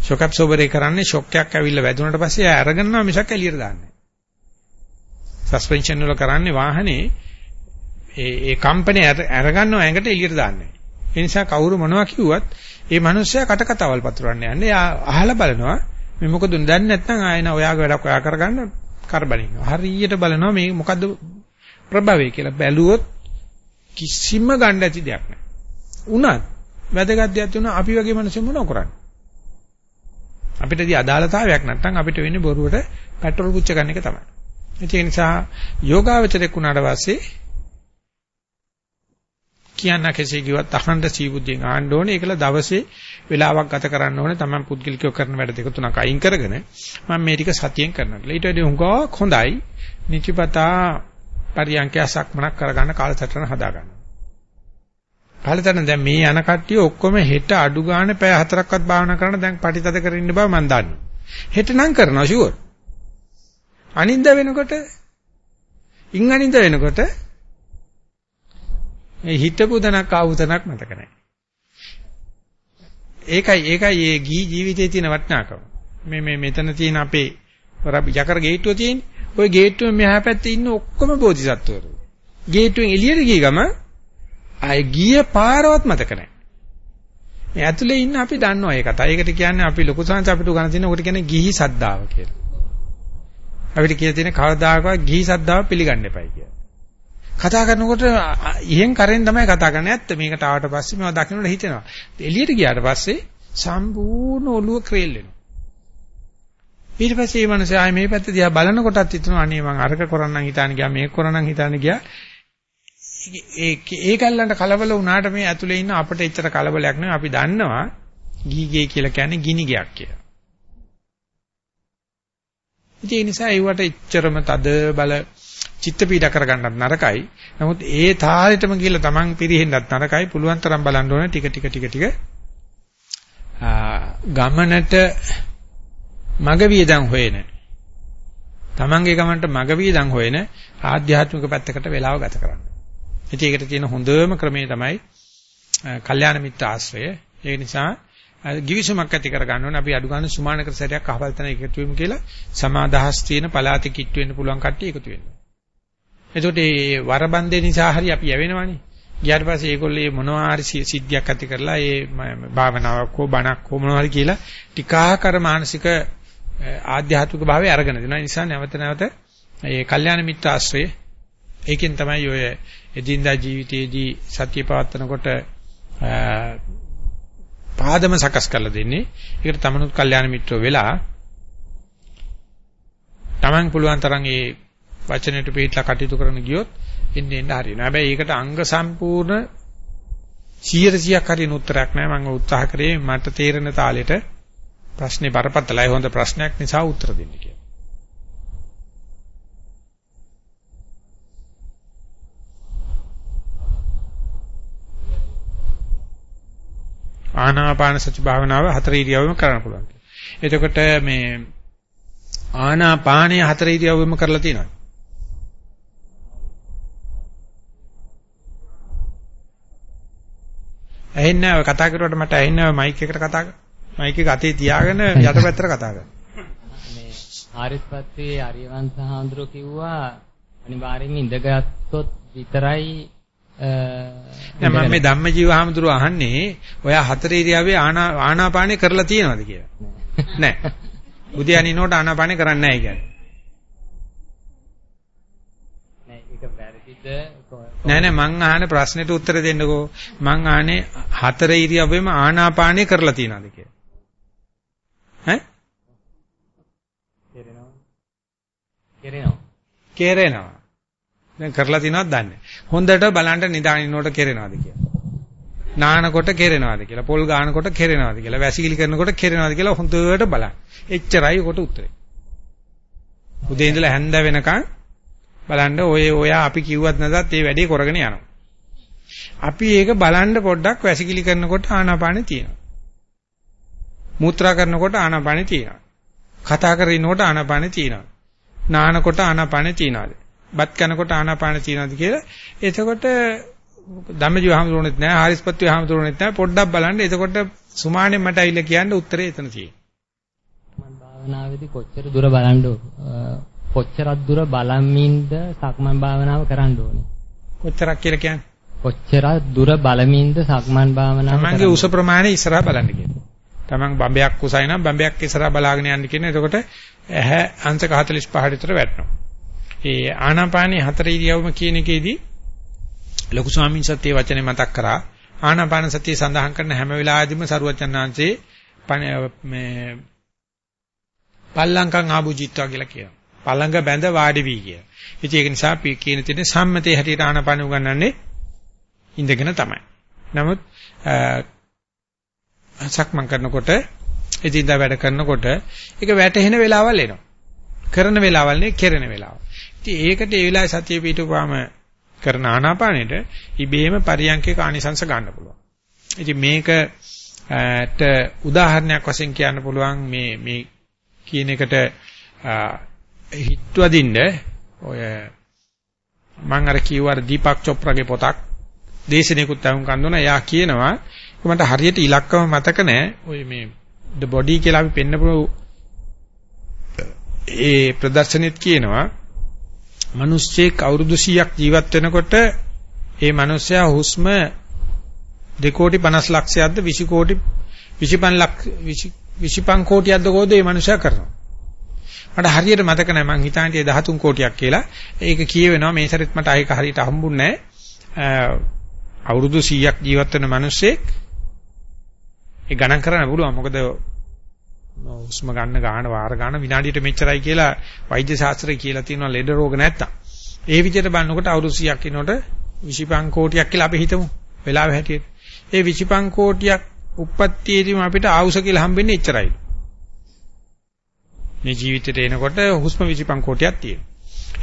ෂොක් ඇබ්සෝබර් එක කරන්නේ ෂොක් එකක් ඇවිල්ලා වැදුනට පස්සේ ආය අරගෙනවා මිසක් එළියට දාන්නේ නැහැ. සස්පෙන්ෂන් වල කරන්නේ වාහනේ ඒ ඒ කම්පැනි අරගන්නව ඇඟට එළියට දාන්නේ. ඒ නිසා කවුරු මොනවා කිව්වත් ඒ මනුස්සයා කට කතාවල් පතුරවන්න යන්නේ. එයා අහලා බලනවා මේ මොකද දන්නේ නැත්නම් ආයෙන ඔයාගේ වැඩක් ඔයා කරගන්න කරබනිනවා. හරියට බලනවා මේ මොකද්ද ප්‍රභවය කියලා බැලුවොත් කිසිම ගන්න ඇති දෙයක් නැහැ. උනත් වැදගත් දෙයක් තුන අපි වගේ මිනිස්සු මොනව කරන්නේ? අපිටදී අදාළතාවයක් නැත්නම් අපිට වෙන්නේ බොරුවට පෙට්‍රල් පුච්ච ගන්න එක තමයි. ඒ නිසා යෝගාවචරයක් වුණාට පස්සේ කියන්න කෙසේ කිව්වත් අහන්න සීබුද්ධියෙන් ආන්න ඕනේ. ඒකල දවසේ වෙලාවක් ගත කරන්න ඕනේ. Taman පුද්ගලිකව කරන වැඩ දෙක තුනක් අයින් කරගෙන මම මේ ටික සතියෙන් කරනවා කියලා. ඊට වඩා හුඟක් හොඳයි. නිචිපතා පරියන්කය සක්මනක් කරගන්න කාලසටහන හදාගන්න. කාලසටහන දැන් මේ යන කට්ටිය ඔක්කොම හෙට අඩු ගානේ පැය හතරක්වත් භාවනා කරන දැන් පටිතද කරගෙන ඉන්න බව මම දන්නවා. හෙට නම් කරනවා ෂුවර්. අනිද්ද වෙනකොට ඉන් අනිද්ද වෙනකොට මේ හිතපු දනක් ආපු තනක් මතක නැහැ. ඒකයි ඒකයි මේ ගී ජීවිතයේ තියෙන වටිනාකම. මේ මේ මෙතන තියෙන අපේ යකර ගේට්ටුව තියෙන්නේ. ওই ගේට්ටුවෙන් මෙහා පැත්තේ ඉන්න ඔක්කොම බෝධිසත්වවරු. ගේට්ටුවෙන් එළියට ගිය ගම ආයේ ගිය පාරවත් මතක නැහැ. මේ ඇතුලේ ඉන්න අපි දන්නවා ඒ කතාව. ඒකට කියන්නේ අපි ලොකු සංස අපිට උගන තියෙන උකට කියන්නේ ගිහි සද්දාව කියලා. අපිට කියලා තියෙන කවදාකවත් ගිහි සද්දාව පිළිගන්න එපයි කියලා. කතා කරනකොට ඉහෙන් කරෙන් තමයි කතා කරන්නේ. ඇත්ත මේකට ආවට පස්සේ මේවා දකින්නට හිතෙනවා. එළියට ගියාට පස්සේ සම්පූර්ණ ඔළුව ක්‍රේල් වෙනවා. ඊට පස්සේ මේ මනස ආයේ මේ පැත්ත දිහා බලනකොටත් හිතනවා අනේ මං අරක කරන්නම් හිතාන ගියා මේක කරන්නම් හිතාන ගියා. ඒ ඒකල්ලන්ට කලබල වුණාට මේ ඇතුලේ ඉන්න අපිට එච්චර කලබලයක් නෙවෙයි අපි දන්නවා ගීගේ කියලා කියන්නේ ගිනි ගයක් කියලා. ඒ නිසා ඒවට එච්චරම තද බල චිත්ත පීඩා කරගන්නත් නරකයි. නමුත් ඒ තාලෙටම ගිහලා Taman පිරෙහෙන්නත් නරකයි. පුළුවන් තරම් බලන්න ඕනේ ටික ටික ටික ටික ගමනට මග වියදම් හොයන. Tamanගේ ගමනට මග වියදම් හොයන ආධ්‍යාත්මික පැත්තකට වෙලාව ගත කරන්න. ඉතින් ඒකට තියෙන හොඳම ක්‍රමය තමයි කල්යාණ මිත්‍ර ආශ්‍රය. ඒ නිසා ගිවිසුමක් ඇති කර ගන්න ඕනේ අපි අඩු ගන්න සුමානකර සැරයක් අහවල් තැන එකතු වෙමු කියලා සමාදහස් තියෙන පලාති කිට්ටු වෙන්න පුළුවන් කට්ටිය එකතු වෙනවා. එතකොට මේ වරබන්දේ නිසා හරි අපි යවෙනවනේ. ගියාට පස්සේ ඒගොල්ලෝ මොනවා හරි සිද්ධියක් ඇති කරලා ඒ භාවනාවක් හෝ බණක් හෝ මොනවා හරි කියලා ටිකාකර මානසික ආධ්‍යාත්මික භාවය අරගෙන දෙනවා. ඒ නිසා නැවත නැවත මේ කල්යාණ මිත්‍ර ආශ්‍රය ඒකෙන් තමයි ඔය එදින්දා ජීවිතයේදී සත්‍ය පවත්නකොට පාදම සකස් කරලා දෙන්නේ. ඒකට තමනුත් කල්යාණ මිත්‍රෝ වෙලා Taman පුළුවන් තරම් ඒ වචනෙට පිටලා කටයුතු කරන ගියොත් එන්නේ එන්න හරියනවා. හැබැයි ඒකට අංග සම්පූර්ණ 100%ක් හරියන උත්තරයක් නෑ මම උත්සාහ කරේ මට තේරෙන තාලෙට ප්‍රශ්නේ බරපතලයි හොඳ ප්‍රශ්නයක් නිසා උත්තර දෙන්න කියලා. ආනාපාන සති භාවනාව හතර ඉරියව්වෙම කරන්න පුළුවන්. එතකොට මේ ආනාපානය හතර ඉරියව්වෙම කරලා තියෙනවා. ඇහෙන්නේ නැහැ කතා කරුවට මට ඇහෙන්නේ නැහැ මයික් එකට කතා කර. මයික් අතේ තියාගෙන යටපැත්තට කතා කරනවා. මේ ආරිස්පත්තියේ අරියවංශ හාමුදුරුවෝ කිව්වා අනිවාර්යෙන් ඉඳගත්ොත් විතරයි දැන් මම මේ ධම්මජීව හාමුදුරුවෝ අහන්නේ ඔයා හතර ඉරියව්වේ ආනාපානේ කරලා තියෙනවද කියලා. නෑ. උදයන්ිනෝට ආනාපානේ කරන්නේ නැහැ කියන්නේ. නෑ ඒක වැරදිද? නෑ නෑ මං අහන ප්‍රශ්නෙට උත්තර දෙන්නකෝ. මං අහන්නේ හතර ඉරියව්වෙම ආනාපානේ කරලා තියෙනවද කියලා. ඈ? කෙරෙනවා. කෙරෙනවා. කෙරෙනවා. දැන් කරලා තිනවද දන්නේ. හොඳට බලන්න නිදානිනකොට කෙරෙනවද කියලා. නානකොට කෙරෙනවද කියලා. පොල් ගානකොට කෙරෙනවද කියලා. වැසිකිලි කරනකොට කෙරෙනවද කියලා හොඳට බලන්න. එච්චරයි කොට උත්තරේ. උදේ ඉඳලා හැන්ද වෙනකන් බලන්න ඔය ඔය අපි කිව්වත් නැදත් මේ වැඩේ කරගෙන යනවා. අපි ඒක බලන්න පොඩ්ඩක් වැසිකිලි කරනකොට ආනාපානෙ තියෙනවා. මූත්‍රා කරනකොට ආනාපානෙ තියෙනවා. කතා කරගෙන ඉන්නකොට ආනාපානෙ තියෙනවා. නානකොට ආනාපානෙ තියෙනවාද? බත් කනකොට ආනාපානෙ තියෙනවාද කියලා. එතකොට ධම්මජීව හාමුදුරුවෝනෙත් නැහැ හාරිස්පත්ති හාමුදුරුවෝනෙත් නැහැ පොඩ්ඩක් බලන්න. එතකොට සුමානේ මට ඇවිල්ලා කියන්න උත්තරේ එතන තියෙනවා මම භාවනාවේදී කොච්චර දුර බලන්න කොච්චරක් දුර බලමින්ද සක්මන් භාවනාව කරන්න ඕනේ? කොච්චරක් කියලා කියන්නේ? කොච්චරක් දුර බලමින්ද සක්මන් භාවනාව තමන්ගේ උස ප්‍රමාණය ඉස්සරහා බලන්න කියනවා තමන් බම්බයක් කුසයි නම් බම්බයක් ඉස්සරහා බලාගෙන යන්න කියන එතකොට ඇහැ අංශක 45 විතර වැටෙනවා ඒ ආනාපානී හතර ඉරියව්ම කියන එකේදී ලොකු ස්වාමීන් සත්‍ය වචනේ මතක් කරා ආනාපාන සතිය සඳහන් කරන හැම වෙලාවෙදිම සරුවචනාංශේ මේ පල්ලංකම් ආභුජිත්වා කියලා කියනවා. පළඟ බැඳ වාඩි වී කිය. ඉතින් ඒක නිසා අපි කියන තියෙන සම්මතයේ හැටියට ආනාපාන උගන්වන්නේ ඉඳගෙන තමයි. නමුත් සක්මන් කරනකොට එදින්දා වැඩ කරනකොට ඒක වැටෙන වෙලාවල් එනවා. කරන වෙලාවල් නේ කෙරෙන වෙලාවල්. ඉතින් ඒකට ඒ වෙලාවේ සතිය පිටුපාම කරන ආනාපානෙට ඉබේම පරියන්කේ කානිසංශ ගන්න පුළුවන්. ඉතින් මේකට උදාහරණයක් වශයෙන් කියන්න පුළුවන් මේ මේ කියන එකට හිටවදින්න ඔය මම අර කිව්වාර දීපක් චොප්රාගේ පොතක් දේශනෙකුත් අහුන් කන්දෝන එයා කියනවා මට හරියට ඉලක්කම මතක නැහැ ඔය මේ the body කියලා අපි පෙන්නපු ඒ ප්‍රදර්ශනෙත් කියනවා. මිනිස්සෙක් අවුරුදු 100ක් ජීවත් වෙනකොට ඒ මිනිස්සයා හුස්ම 2 කෝටි 50 ලක්ෂයක්ද 20 කෝටි 25 ලක්ෂ 25 කෝටියක්ද කොහොද මේ මිනිස්සයා කරනවා. මට හරියට මතක නැහැ මං හිතන්නේ 13 කෝටියක් කියලා. ඒක කියවෙනවා. මේ සැරෙත් මට ආයක හරියට හම්බුන්නේ නැහැ අවුරුදු 100ක් ජීවත් වෙන මිනිස්සෙක් ඒ ගණන් කරන්න පුළුවන් මොකද හුස්ම ගන්න ගාන වාර ගාන විනාඩියට මෙච්චරයි කියලා වෛද්‍ය ශාස්ත්‍රය කියලා තියෙනවා ලෙඩ රෝග නැත්තම්. ඒ විදිහට බලනකොට අවුරුදු 100ක් ඉනකොට 25 කෝටියක් කියලා අපි හිතමු. වෙලාව හැටියට. ඒ 25 කෝටියක් උප්පත්තියේදීම අපිට ආවුස කියලා හම්බෙන්නේ එච්චරයි. මේ ජීවිතේට එනකොට හුස්ම 25 කෝටියක් තියෙනවා.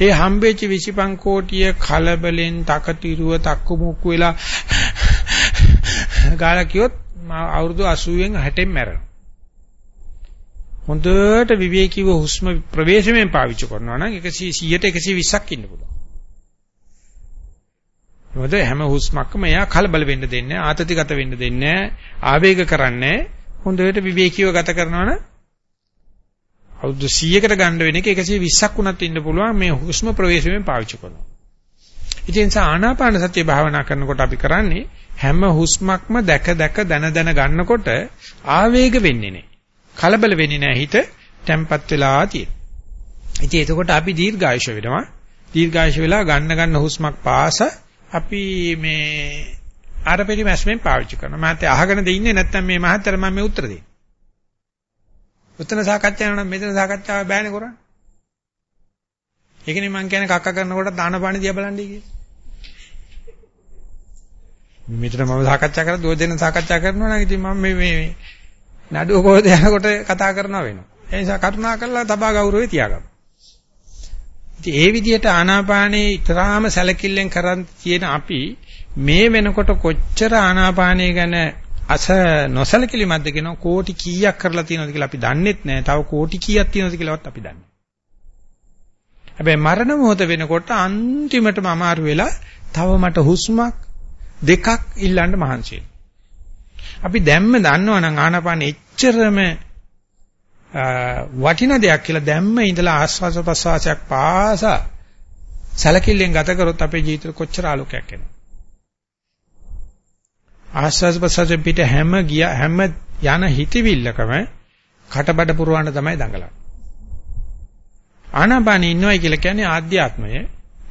ඒ හම්බෙච්ච 25 කෝටිය කලබලෙන් තකතිරුව තක්කුමුක්කු වෙලා ගාලා කියොත් අවුරුදු 80න් 60න් මැරෙනවා. හොඳට විවේකීව හුස්ම ප්‍රවේශමෙන් පාවිච්චි කරනවා නම් 100ට 120ක් ඉන්න පුළුවන්. මොකද හැම හුස්මක්ම එයා කලබල වෙන්න දෙන්නේ ආතතිගත වෙන්න දෙන්නේ ආවේග කරන්නේ හොඳට විවේකීව ගත කරනවා නම් අවුරුදු 100කට ගන්න වෙන එක 120ක් වුණත් ඉන්න පුළුවන් මේ හුස්ම ප්‍රවේශමෙන් පාවිච්චි කරනවා. ඉතින් ආනාපාන සතිය භාවනා කරනකොට අපි කරන්නේ හැම හුස්මක්ම දැක දැක දන දන ගන්නකොට ආවේග වෙන්නේ නැහැ. කලබල වෙන්නේ නැහැ හිත තැම්පත් වෙලා තියෙන. ඉතින් එතකොට අපි දීර්ඝායුෂ වෙනවා. දීර්ඝායුෂ වෙලා ගන්න ගන්න හුස්මක් පාස අපි මේ අර පරිමැස්මෙන් පාවිච්චි කරනවා. මහත්තයා අහගෙන දෙන්නේ නැත්නම් මේ මහත්තයාට මම මේ උත්තර දෙන්නේ. උත්තර සාකච්ඡා කරනවා මෙතන සාකච්ඡාව බෑනේ කරන්නේ. ඒකනේ මම කියන්නේ කක්ක කරනකොට දාන පාණි දිහා බලන්නේ කියලා. මෙතන මම සාකච්ඡා කරලා දුව දෙන්න සාකච්ඡා කරනවා නම් ඉතින් මම මේ මේ නඩුව කොහෙද යනකොට කතා කරනවා වෙනවා. ඒ නිසා කරුණා කරලා තබා ගෞරවේ තියාගන්න. ඉතින් ඒ විදිහට ආනාපානේ ඊතරාම සැලකිල්ලෙන් කරන් තියෙන අපි මේ වෙනකොට කොච්චර ආනාපානේ ගැන අස නොසලකිලිමත්ද කියන කෝටි කීයක් කරලා තියෙනවද කියලා අපි දන්නෙත් නෑ. තව කෝටි කීයක් තියෙනවද කියලාවත් අපි දන්නේ. හැබැයි මරණ මොහොත වෙනකොට අන්තිමටම අමාරු වෙලා තව මට හුස්මක් දෙකක් ඉල්ලන්න මහන්සි අපි දැම්ම දන්නවනම් ආනාපාන එච්චරම වටින දෙයක් කියලා දැම්ම ඉඳලා ආස්වාස ප්‍රසවාසයක් පාසා සැලකිල්ලෙන් ගත කරොත් අපේ ජීවිතේ කොච්චර ආලෝකයක් එනවා. ආස්වාස ප්‍රසවාසයෙන් පිට හැම ගිය හැම යන හිතවිල්ලකම කටබඩ පුරවන්න තමයි දඟලන්නේ. ආනාපානෙ ඉන්නවයි කියලා කියන්නේ ආධ්‍යාත්මය.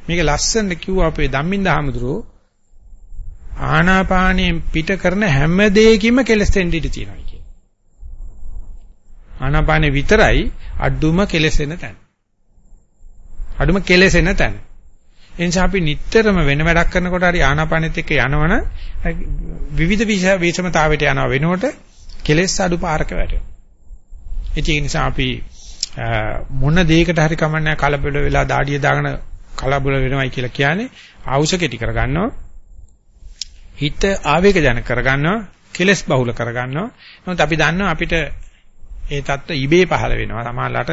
මේක ලස්සනට කිව්වා අපේ ධම්මින්ද හාමුදුරුවෝ ආනාපානයෙන් පිට කරන හැම දෙයකින්ම කෙලස් දෙන්න ඉඩ තියෙනවා කියන්නේ. ආනාපානෙ විතරයි අඩුම කෙලසෙන තැන. අඩුම කෙලසෙන තැන. ඒ නිසා අපි නිටතරම වෙන වැඩක් කරනකොට හරි ආනාපානෙත් එක්ක යනවන විවිධ විෂමතාවයට යනවා වෙනකොට කෙලස් අඩු පාරක වැටෙනවා. ඒ නිසා අපි මොන දෙයකට හරි කමන්නේ කලබල වෙලා දාඩිය දාගෙන කලබල වෙනවයි කියලා කියන්නේ ආවුස කෙටි කරගන්නවා. හිත ආවේග ජනක කරගන්නවා, කෙලස් බහුල කරගන්නවා. නමුත් අපි දන්නවා අපිට ඒ தත්ත්ව ඉබේ පහළ වෙනවා. සමහරලාට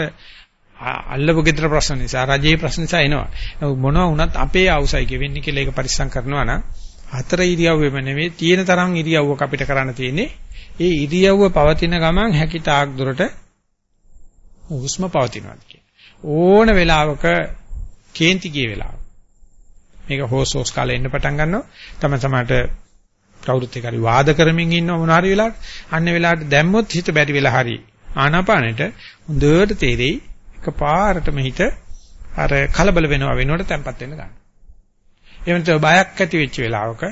අල්ලපු ගෙදර ප්‍රශ්න නිසා, රජයේ ප්‍රශ්න නිසා එනවා. මොනවා වුණත් අපේ අවශ්‍යයි කියෙන්නේ කියලා ඒක පරිස්සම් කරනවා නම් හතර ඉරියව්වෙම නෙවෙයි තියෙන තරම් ඉරියව්වක් අපිට කරන්න තියෙන්නේ. ඒ ඉරියව්ව පවතින ගමන් හැකි තාක් දුරට හුස්ම පවතිනවා කියන්නේ. ඕන වෙලාවක කේන්ති ගිය වෙලාව. මේක හොස් හොස් කාලේ එන්න පටන් ගන්නවා. තම සමහරට කවුරුත් එක්ක හරි වාද කරමින් ඉන්නව මොන හරි වෙලාවට අන්න වෙලාවට දැම්මොත් හිත බැරි වෙලා හරි ආනාපානෙට හොඳට තේරෙයි එකපාරටම හිත අර කලබල වෙනවා වෙනකොට තැම්පත් වෙන්න ගන්න. එහෙම නැත්නම් බයක් ඇති වෙච්ච වෙලාවක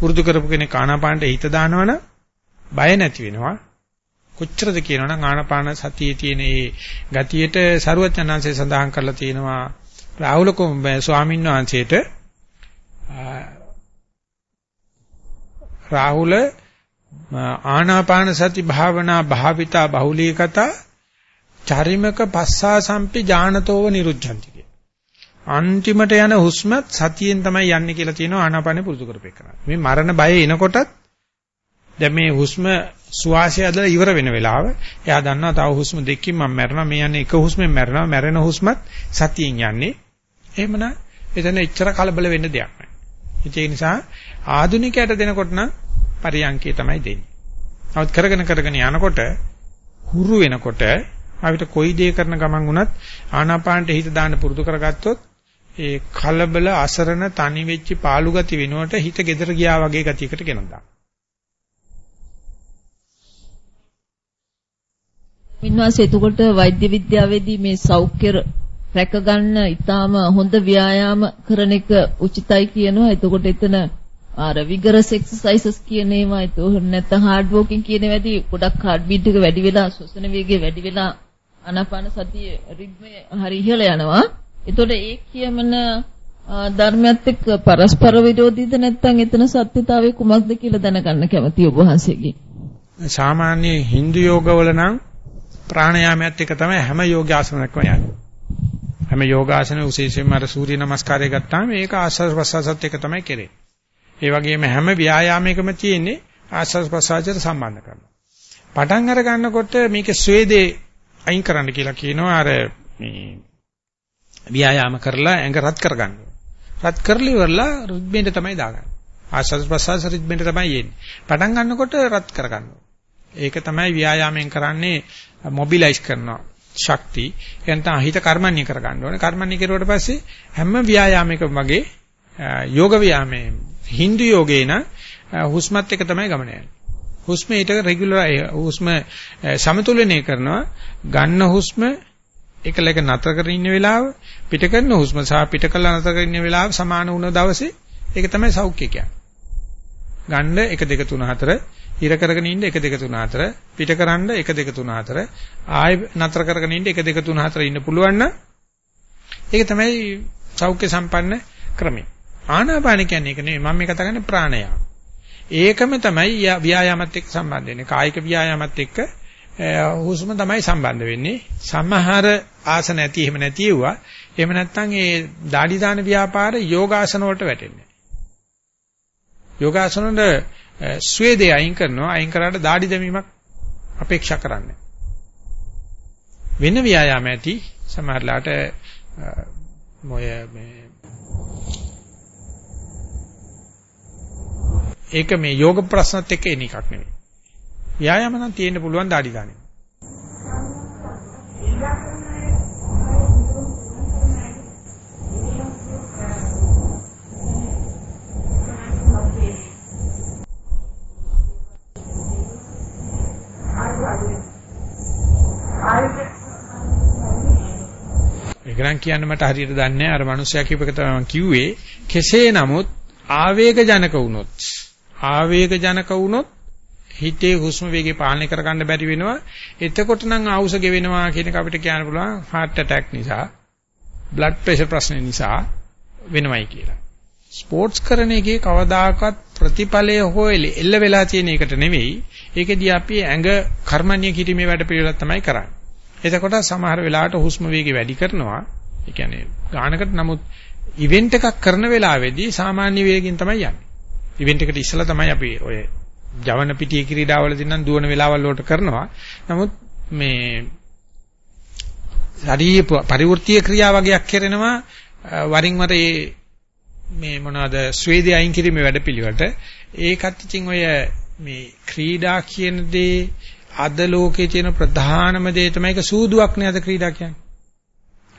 වෘදු කරපු කෙනෙක් ආනාපානට හිත දානවනම් බය නැති වෙනවා. කොච්චරද කියනවනම් ආනාපාන සතියේ තියෙන ඒ ගතියට සරුවචනංශය සඳහන් කරලා තියෙනවා රාහුල ස්වාමීන් වහන්සේට රාහුල ආනාපාන සති භාවනා භාවිතා බහුලීකතා චරිමක පස්සා සම්පි ඥානතෝව නිරුද්ධಂತಿ කිය. අන්තිමට යන හුස්මත් සතියෙන් තමයි යන්නේ කියලා තියෙනවා ආනාපානෙ පුරුදු කරපේකන. මේ මරණ බය එනකොටත් දැන් මේ හුස්ම සුවාසය ඇදලා ඉවර වෙන වෙලාව. එයා දන්නවා තව හුස්ම දෙකකින් මම මැරෙනවා. මේ යන්නේ එක හුස්මෙන් මැරෙනවා. මැරෙන හුස්මත් සතියෙන් යන්නේ. එහෙමනම් එතන එච්චර කලබල වෙන්න දෙයක් නැහැ. ඒ නිසා ආධුනිකයට දෙනකොට නම් පරියන්කේ තමයි දෙන්නේ. නමුත් කරගෙන කරගෙන යනකොට හුරු වෙනකොට අපිට කොයි දේ කරන ගමන් වුණත් ආනාපානට හිත දාන්න පුරුදු කරගත්තොත් ඒ කලබල අසරණ තනි වෙච්ච පාළු ගති වෙනුවට හිත gedera ගියා වගේ ගතියකට ගෙනදා මින්වාසේ එතකොට වෛද්‍ය විද්‍යාවේදී මේ සෞඛ්‍ය රැක ගන්න ඊටාම හොඳ ව්‍යායාම කරන එක උචිතයි කියනවා. එතකොට එතන අර විගරස් එක්සර්සයිසස් කියන ඒවා එතකොට නැත්නම් හાર્ඩ් වෝකින් කියන ඒවාදී ගොඩක් හાર્ට් බීට් එක වැඩි වෙලා ශ්වසන වේගය වැඩි වෙලා ආනාපාන සතිය රිද්මය හරි ඉහළ යනවා. එතකොට ඒ කියමන ධර්මයත් එක්ක පරස්පර විරෝධීද නැත්නම් එතන සත්‍යතාවයේ කුමක්ද කියලා දැනගන්න කැමතියි ඔබ වහන්සේගෙන්. සාමාන්‍ය Hindu යෝගවල නම් ප්‍රාණයාමයත් එක තමයි හැම යෝගාසනයක්ම යන්නේ. හැම යෝගාසනෙ විශේෂයෙන්ම අර සූර්ය නමස්කාරය ගත්තාම ඒක ආස්වාද ප්‍රසආසත් එක තමයි කෙරෙන්නේ. ඒ වගේම හැම ව්‍යායාමයකම තියෙන්නේ ආස්වාද ප්‍රසආසයට සම්බන්ධ කරනවා. පටන් අර ගන්නකොට මේක ස්වේදේ අයින් කරන්න කියලා කියනවා අර මේ ව්‍යායාම කරලා ඇඟ රත් කරගන්න. රත් කරලි ඉවරලා රිද්මෙන්ට තමයි දාගන්නේ. ආස්වාද ප්‍රසආස රිද්මෙන්ට තමයි යන්නේ. පටන් ගන්නකොට රත් කරගන්නවා. ඒක තමයි ව්‍යායාමයෙන් කරන්නේ මොබිලයිස් කරනවා ශක්ති. එතන හිත කර්මන්නේ කර ගන්න ඕනේ. කර්මන්නේ කෙරුවට පස්සේ හැම ව්‍යායාමයකම වගේ යෝග ව්‍යාමයේ හින්දු යෝගේ නම් හුස්මත් එක තමයි ගමන යන්නේ. හුස්ම ඊට රෙගියුලර් හුස්ම සමතුලනය කරනවා. ගන්න හුස්ම එකලක නතර කරගෙන ඉන්න වෙලාව පිට කරන හුස්ම සහ පිට කළා නතර කරගෙන ඉන්න වෙලාව සමාන වුණ දවසේ ඒක තමයි සෞඛ්‍ය කියන්නේ. ගන්න 1 2 3 4 හිර කරගෙන ඉන්න 1 2 3 4 පිටකරන්න 1 2 3 4 ආය නතර කරගෙන ඉන්න 1 2 3 4 ඉන්න පුළුවන් නම් ඒක තමයි සෞඛ්‍ය සම්පන්න ක්‍රමය. ආනාපාන කියන්නේ ඒක නෙවෙයි මම මේ කතා කරන්නේ ප්‍රාණයාම. ඒකම තමයි ව්‍යායාමත් එක්ක සම්බන්ධ වෙන්නේ. කායික ව්‍යායාමත් එක්ක හුස්ම තමයි සම්බන්ධ වෙන්නේ. සමහර ආසන ඇති එහෙම නැති ඒවා. එහෙම නැත්නම් ඒ দাঁඩි දාන ව්‍යාපාර යෝගාසන වලට වැටෙන්නේ. යෝගාසන වල ස්වේදේ අයින් කරනවා. අයින් කරාට দাঁඩි දැමීමක් අපේක්ෂා කරන්නේ. වෙන ව්‍යායාම ඇති සමහරලාට මොය මේ ඒක මේ යෝග ප්‍රශ්නත් එක්ක එන එකක් නෙවෙයි ව්‍යායාම නම් තියෙන්න පුළුවන් দাঁඩි ඒක නම් කියන්න මට හරියට දන්නේ නැහැ. අර මිනිස්සයා කියපේක තමයි මම කිව්වේ. කෙසේ නමුත් ආවේගජනක වුණොත් ආවේගජනක වුණොත් හිතේ හුස්ම වේගය පාලනය කරගන්න බැරි වෙනවා. එතකොට නම් ආවුස ගෙවෙනවා කියන එක අපිට කියන්න පුළුවන් heart attack නිසා, blood pressure ප්‍රශ්න නිසා වෙනවයි කියලා. ස්පෝර්ට්ස් කරන එකේ කවදාකවත් ප්‍රතිඵලය හොයලි එල්ල වෙලා තියෙන එකට නෙවෙයි. ඒකෙදී අපි ඇඟ කර්මන්‍ය කිරීමේ වැඩ පිළිවෙලක් තමයි කරන්නේ. එතකොට සමහර වෙලාවට හුස්ම වේගය වැඩි කරනවා. ඒ කියන්නේ ගානකට නමුත් ඉවෙන්ට් එකක් කරන වෙලාවේදී සාමාන්‍ය වේගයෙන් තමයි යන්නේ. ඉවෙන්ට් එකට ඉස්සලා තමයි අපි ඔය ජවන පිටියේ ක්‍රීඩාවලදී නම් දුවන වෙලාවල් වලට කරනවා. නමුත් මේ ශරීර පරිවෘත්තීය ක්‍රියා වගේක් කරනවා වරින් වර මේ මොනවාද ස්වේදය අයින් කිරීමේ වැඩපිළිවෙලට ඒකත් ඉතින් ඔය මේ ක්‍රීඩා කියන දේ අද ලෝකේ තියෙන ප්‍රධානම දේ තමයි ඒක සූදුවක් නේ අද ක්‍රීඩා කියන්නේ.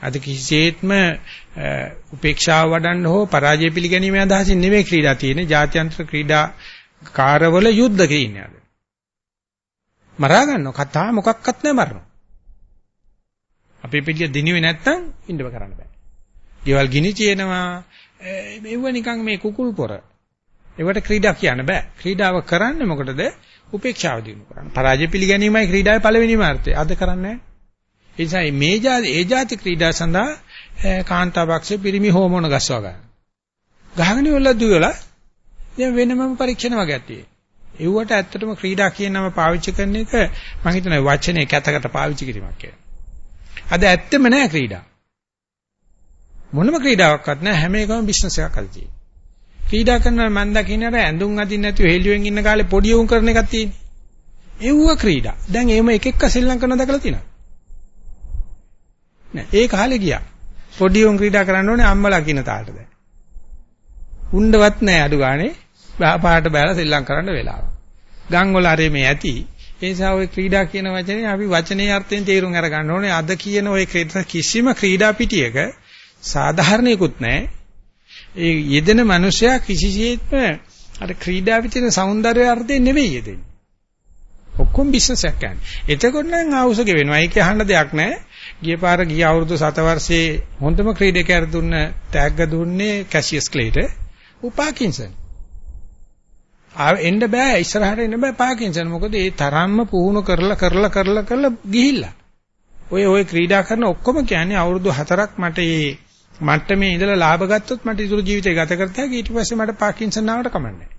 අද කිසිසේත්ම උපේක්ෂාව වඩන්න හෝ පරාජය පිළිගැනීමේ අදහසින් නෙමෙයි ක්‍රීඩා තියෙන්නේ. ජාත්‍යන්තර ක්‍රීඩා කාර්යවල යුද්ධක ඉන්නේ අද. මරා ගන්නවා කතා මොකක්වත් නැහැ මරනවා. අපේ පිළිය දිනුවේ නැත්තම් ඉන්නව කරන්න බෑ. ගෙවල් ගිනි තියෙනවා මෙව නිකන් මේ කුකුල් පොර. ඒවට ක්‍රීඩා කියන්න බෑ. ක්‍රීඩාව කරන්නේ මොකටද? උපේක්ෂාව දිනු කරන්න. පරාජය පිළිගැනීමයි ක්‍රීඩාවේ පළවෙනි මාර්ථය. අද කරන්නේ ඒ නිසා මේ જાති ඒ જાති ක්‍රීඩා සඳහා කාන්තාවක්ෂේ පිරිමි හෝමෝන ගස්වා ගන්න. ගහගෙන ඉවරලා දුවලා දැන් වෙනමම පරීක්ෂණ වගේක් තියෙනවා. ඒවට ඇත්තටම ක්‍රීඩා කියන නම පාවිච්චි කරන එක මම හිතනවා වචනේ කැතකට පාවිච්චි කිරීමක් කියලා. අද ඇත්තම නෑ ක්‍රීඩා. මොනම ක්‍රීඩාවක්වත් නෑ හැම එකම බිස්නස් එකක් අද තියෙන්නේ. ක්‍රීඩා කරනවා මම දකින්න අර ඇඳුම් අදින්න නැතුව හෙළුවෙන් ඉන්න කාලේ පොඩි උන් කරන එකක් තියෙන්නේ. ඒව ක්‍රීඩා. දැන් එහෙම එක එක ශ්‍රී ලංකන දැකලා තියෙනවා. නෑ ඒ කාලේ ගියා. පොඩි උන් ක්‍රීඩා කරන්න ඕනේ අම්මලා කියන තාලට දැන්. උණ්ඩවත් නෑ අඩු ගානේ පාට බෑලා ශ්‍රී ලංකන කරන්න වෙලාව. ගම් වල අරේ මේ ඇති. ඒ නිසා ওই ක්‍රීඩා කියන වචනේ අපි වචනේ අර්ථයෙන් තේරුම් අරගන්න ඕනේ. අද කියන ওই කිසිම ක්‍රීඩා පිටියක සාධාරණයකුත් නැහැ. ඒ යෙදෙන මනුස්සයා කිසිසේත්ම අර ක්‍රීඩාවේ තියෙන సౌందර්ය අර්ථය නෙවෙයි යෙදෙන්නේ. ඔක්කොම බිස්නස් එකක් යන්නේ. එතකොට නම් ආවුසක වෙනවා. ඒක අහන්න දෙයක් නැහැ. ගිය පාර ගිය අවුරුදු 7 වර්ෂයේ හොඳම ක්‍රීඩකයාට දුන්න ටැග් දුන්නේ කැසියස් ක්ලේට. ඌ පාකින්සන්. ආ එන්න බෑ ඉස්සරහට එන්න බෑ පාකින්සන්. මොකද ඒ තරම්ම පුහුණු කරලා කරලා කරලා කරලා ගිහිල්ලා. ඔය ඔය ක්‍රීඩා කරන ඔක්කොම කියන්නේ අවුරුදු 4ක් මට මේ මට්ටමේ ඉඳලා ලාභ ගත්තොත් මට ඉතුරු ජීවිතය ගත කරත හැකි ඊට පස්සේ මට පාකින්සන් ආවට කමන්නේ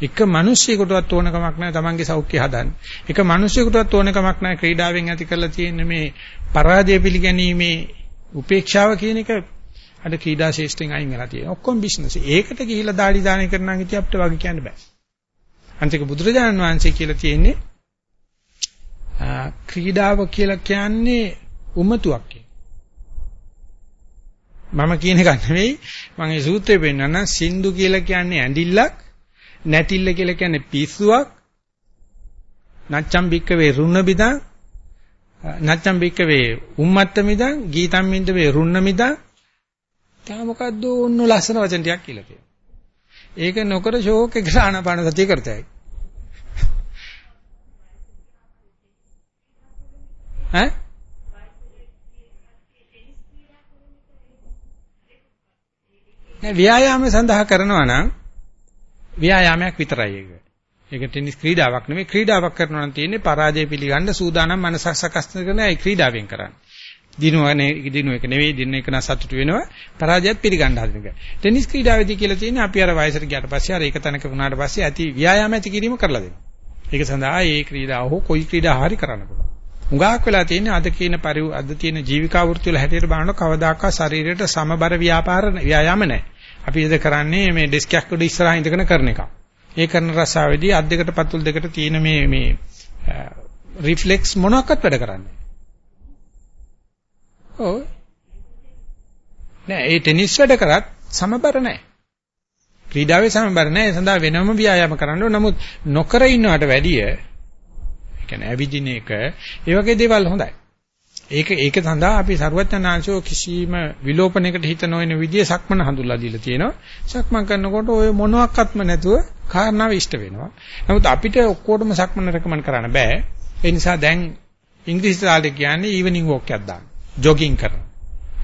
එක මිනිස්සෙකුටවත් ඕන කමක් නැහැ තමන්ගේ සෞඛ්‍යය හදන්න. එක මිනිස්සෙකුටවත් ඕන කමක් නැහැ ක්‍රීඩාවෙන් ඇති කරලා තියෙන මේ පරාජය පිළිගැනීමේ උපේක්ෂාව කියන එක අද ක්‍රීඩා ශේෂ්ඨෙන් අයින් වෙලා තියෙනවා. ඔක්කොම බිස්නස්. ඒකට ගිහිලා දාඩි දාන කරනවා කිය අපිට වගේ කියන්න බෑ. අන්තික බුදුරජාණන් වහන්සේ කියලා තියෙන්නේ ක්‍රීඩාව කියලා කියන්නේ උමතුවක් කියන. මම කියන එක නෙවෙයි. මම මේ සූත්‍රය පෙන්නන සින්දු කියලා කියන්නේ ඇඬිල්ලක් නැටිල්ල කියලා කියන්නේ පිස්සුවක් නච්චම් බික්කවේ රුණ බිදං නච්චම් බික්කවේ උම්මත්ත මිදං ගීතම් මින්දවේ රුණ මිදං තා මොකද්ද ඔන්න ලස්සන වචන ටිකක් කියලා කියනවා ඒක නොකර ෂෝක් එක ආනාපාන සතිය කරතයි ඈ? නෑ ව්‍යායාම සඳහා කරනවා නම් ව්‍යායාමයක් විතරයි ඒක. ඒක ටෙනිස් ක්‍රීඩාවක් නෙමෙයි ක්‍රීඩාවක් කරනවා නම් තියෙන්නේ පරාජය පිළිගන්න සූදානම් මනසක් සකස් කරන ඒ ක්‍රීඩාවෙන් කරන්නේ. දිනුවනේ දිනුව එක නෙවෙයි දින එක නම් සතුටු වෙනවා පරාජයත් පිළිගන්න හදන එක. ටෙනිස් ක්‍රීඩාවේදී කියලා තියෙන්නේ අපි අර වයසට ගියාට පස්සේ අර ඒක තැනක වුණාට පස්සේ ඇති ව්‍යායාම ඇති කිරීම කරලා දෙනවා. ඒක සඳහා ඒ ක්‍රීඩාව හෝ කොයි ක්‍රීඩා හරි කරන්න පුළුවන්. හුඟක් වෙලා තියෙන්නේ අද කියන පරි අද තියෙන ජීවිකා වෘත්ති වල හැටියට බලනකොට කවදාකවත් ශරීරයට සමබර ව්‍යාපාර ව්‍යායාම නැහැ. අපි ඉද කරන්නේ මේ ඩෙස්ක් එකක් උඩ ඉස්සරහා ඉඳගෙන කරන එක. ඒ කරන රසාවේදී අත් දෙකට පතුල් දෙකට තියෙන මේ මේ රිෆ්ලෙක්ස් මොනවාක්වත් වැඩ කරන්නේ ඔව්. නෑ ඒ ටෙනිස් වැඩ කරත් සමබර නෑ. ක්‍රීඩාවේ සමබර නෑ. ඒ සඳහා වෙනම ව්‍යායාම කරන්න ඕන. නමුත් නොකර ඉන්නවට වැඩිය ඒ කියන්නේ ඇවිදින එක ඒ වගේ දේවල් හොඳයි. ඒක ඒක සඳහා අපි සරුවචනාංශෝ කිසිම විලෝපනයකට හිත නොවන විදිය සක්මන හඳුල්ලා දීලා තියෙනවා. සක්මන් කරනකොට ඔය මොනවත්ක්ත්ම නැතුව කාරණාව ඉෂ්ට වෙනවා. නමුත් අපිට ඔක්කොටම සක්මන රෙකමන්ඩ් කරන්න බෑ. ඒ නිසා දැන් ඉංග්‍රීසි තාලේ කියන්නේ ඊවනිං වොක් එකක් දාන්න. ජොගින් කරනවා.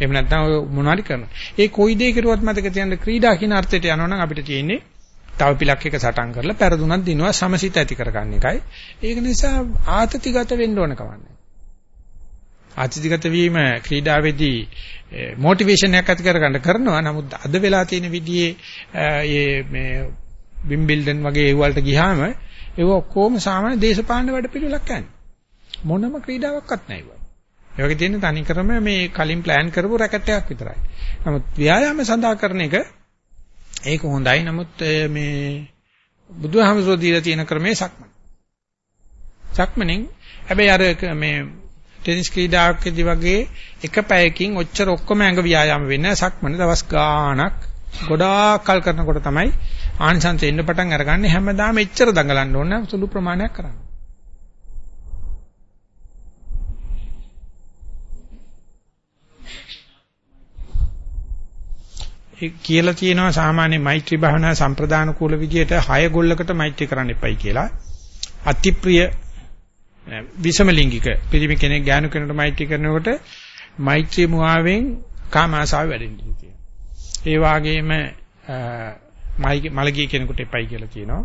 එහෙම නැත්නම් ඔය මොනවාරි කරනවා. ඒ කොයි දේ කරුවත් මතක තියන්න ක්‍රීඩා කියන අර්ථයට යනවනම් අපිට තියෙන්නේ තව පිලක් එක සටන් කරලා පෙරදුනක් දිනවා සමසිත ඇති කරගන්න එකයි. ඒක නිසා ආතතිගත වෙන්න ඕන කවන්නේ. ආතතිගත වීම ක්‍රීඩාවේදී මොටිවේෂන් එකක් ඇති කරගන්න කරනවා. නමුත් අද වෙලා තියෙන විදිහේ මේ මේ බිම්බිල්ඩන් වගේ ඒ වලට ගියාම ඒව ඔක්කොම සාමාන්‍ය දේශපාලන වැඩ පිළිවෙලක් යන්නේ. මොනම ක්‍රීඩාවක්වත් නැහැ ඒ වගේ තියෙන තනි ක්‍රම මේ කලින් ප්ලෑන් කරපු රැකට් එකක් විතරයි. නමුත් ව්‍යායාම සඳහා කරන එක ඒක හොඳයි. නමුත් මේ බුදුහාමසෝ දීලා තියෙන ක්‍රමේ සක්මන. සක්මනෙන් හැබැයි අර මේ ටෙනිස් ක්‍රීඩාවකදී වගේ එක පැයකින් ඔච්චර ඔක්කොම ඇඟ ව්‍යායාම වෙන්නේ සක්මන දවස් ගාණක් ගොඩාක් කල් කරනකොට තමයි ආනිසංස එන්න පටන් අරගන්නේ හැමදාම එච්චර දඟලන්න ඕන සුළු ප්‍රමාණයක් කරන්න. කියලා තියෙනවා සාමාන්‍ය මෛත්‍රී භාවනා සම්ප්‍රදාන කූල විදියට හය ගොල්ලකට මෛත්‍රී කරන්න එපයි කියලා. අතිප්‍රිය විෂම ලිංගික පිරිමි කෙනෙක් ගෑනු කෙනෙකුට මෛත්‍රී කරනකොට මෛත්‍රී මුවාවෙන් කාම ආසාව වැඩෙන්නේ තියෙනවා. ඒ වගේම මලගිය කෙනෙකුට එපයි කියලා කියනවා.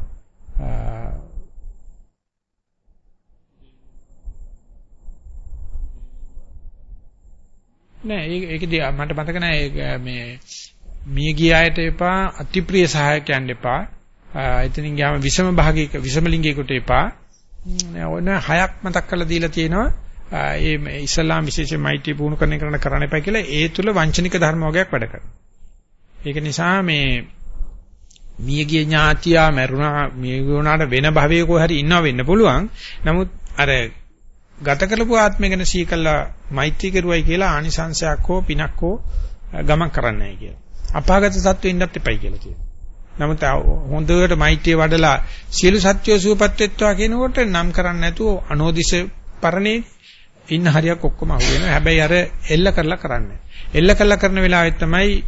නෑ ඒකදී මට මතක නෑ මේ මිය ගිය අයට එපා අතිප්‍රිය සහායකයන් එපා එතනින් ගියාම විෂම භාගික විෂම ලිංගිකයට එපා ඕන හයක් මතක් කරලා දීලා තියෙනවා. ඒ ඉස්ලාම් විශේෂයෙන් මෛත්‍රී පුහුණු කරන කරන කරන්න එපා කියලා ඒ තුල වංචනික ධර්ම වර්ගයක් වැඩ කරනවා. ඒක නිසා මේ මියගිය ඥාතියා මරුණා මිය ගුණාට වෙන භවයක හරි ඉන්නව වෙන්න පුළුවන්. නමුත් අර ගත කරපු ආත්මය ගැන සීකල්ලා මෛත්‍රී කරුවයි කියලා ආනිසංශයක් හෝ පිනක් හෝ ගමන් කරන්නේ නැහැ කියලා. අපාගත සත්වෙ ඉන්නත් එපයි කියලා කියනවා. නමුත් හොඳට මෛත්‍රිය වඩලා සියලු සත්‍යෝ සුවපත් වෙත්වා කියනකොට නම් කරන්නේ නැතුව අනෝදිශ පරණේ ඉන්න හරියක් ඔක්කොම අහු වෙනවා. හැබැයි අර එල්ල කරලා කරන්නේ. එල්ල කරලා කරන වෙලාවෙත් තමයි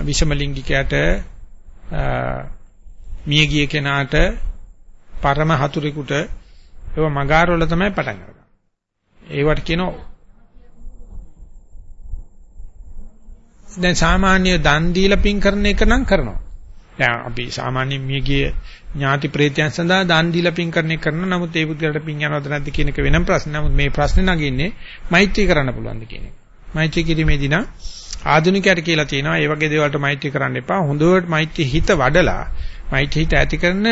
විෂම ලිංගිකයට මිය ගිය කෙනාට පරම හතුරෙකුට ඒව මගාරවල තමයි පටන් ගන්නේ. ඒවට කියනවා දැන් සාමාන්‍ය දන් දීලා පින් කරන එක නම් කරනවා. දැන් අපි සාමාන්‍යයෙන් මියගිය ඥාති ප්‍රේතයන් සඳහා දන් දීලා පින් කරන එක කරන නමුත් ඒ පුද්ගලට පින් යනවද නැද්ද කියන එක වෙනම ප්‍රශ්න. නමුත් මේ ප්‍රශ්නේ නගින්නේ මෛත්‍රී කරන්න පුළුවන්ද කියන එක. මෛත්‍රී කිරීමේදී නම් ආධුනිකයට කියලා තියෙනවා ඒ වගේ දේවල්ට මෛත්‍රී කරන්න එපා. හොඳට මෛත්‍රී හිත වඩලා මෛත්‍රී හිත ඇති කරන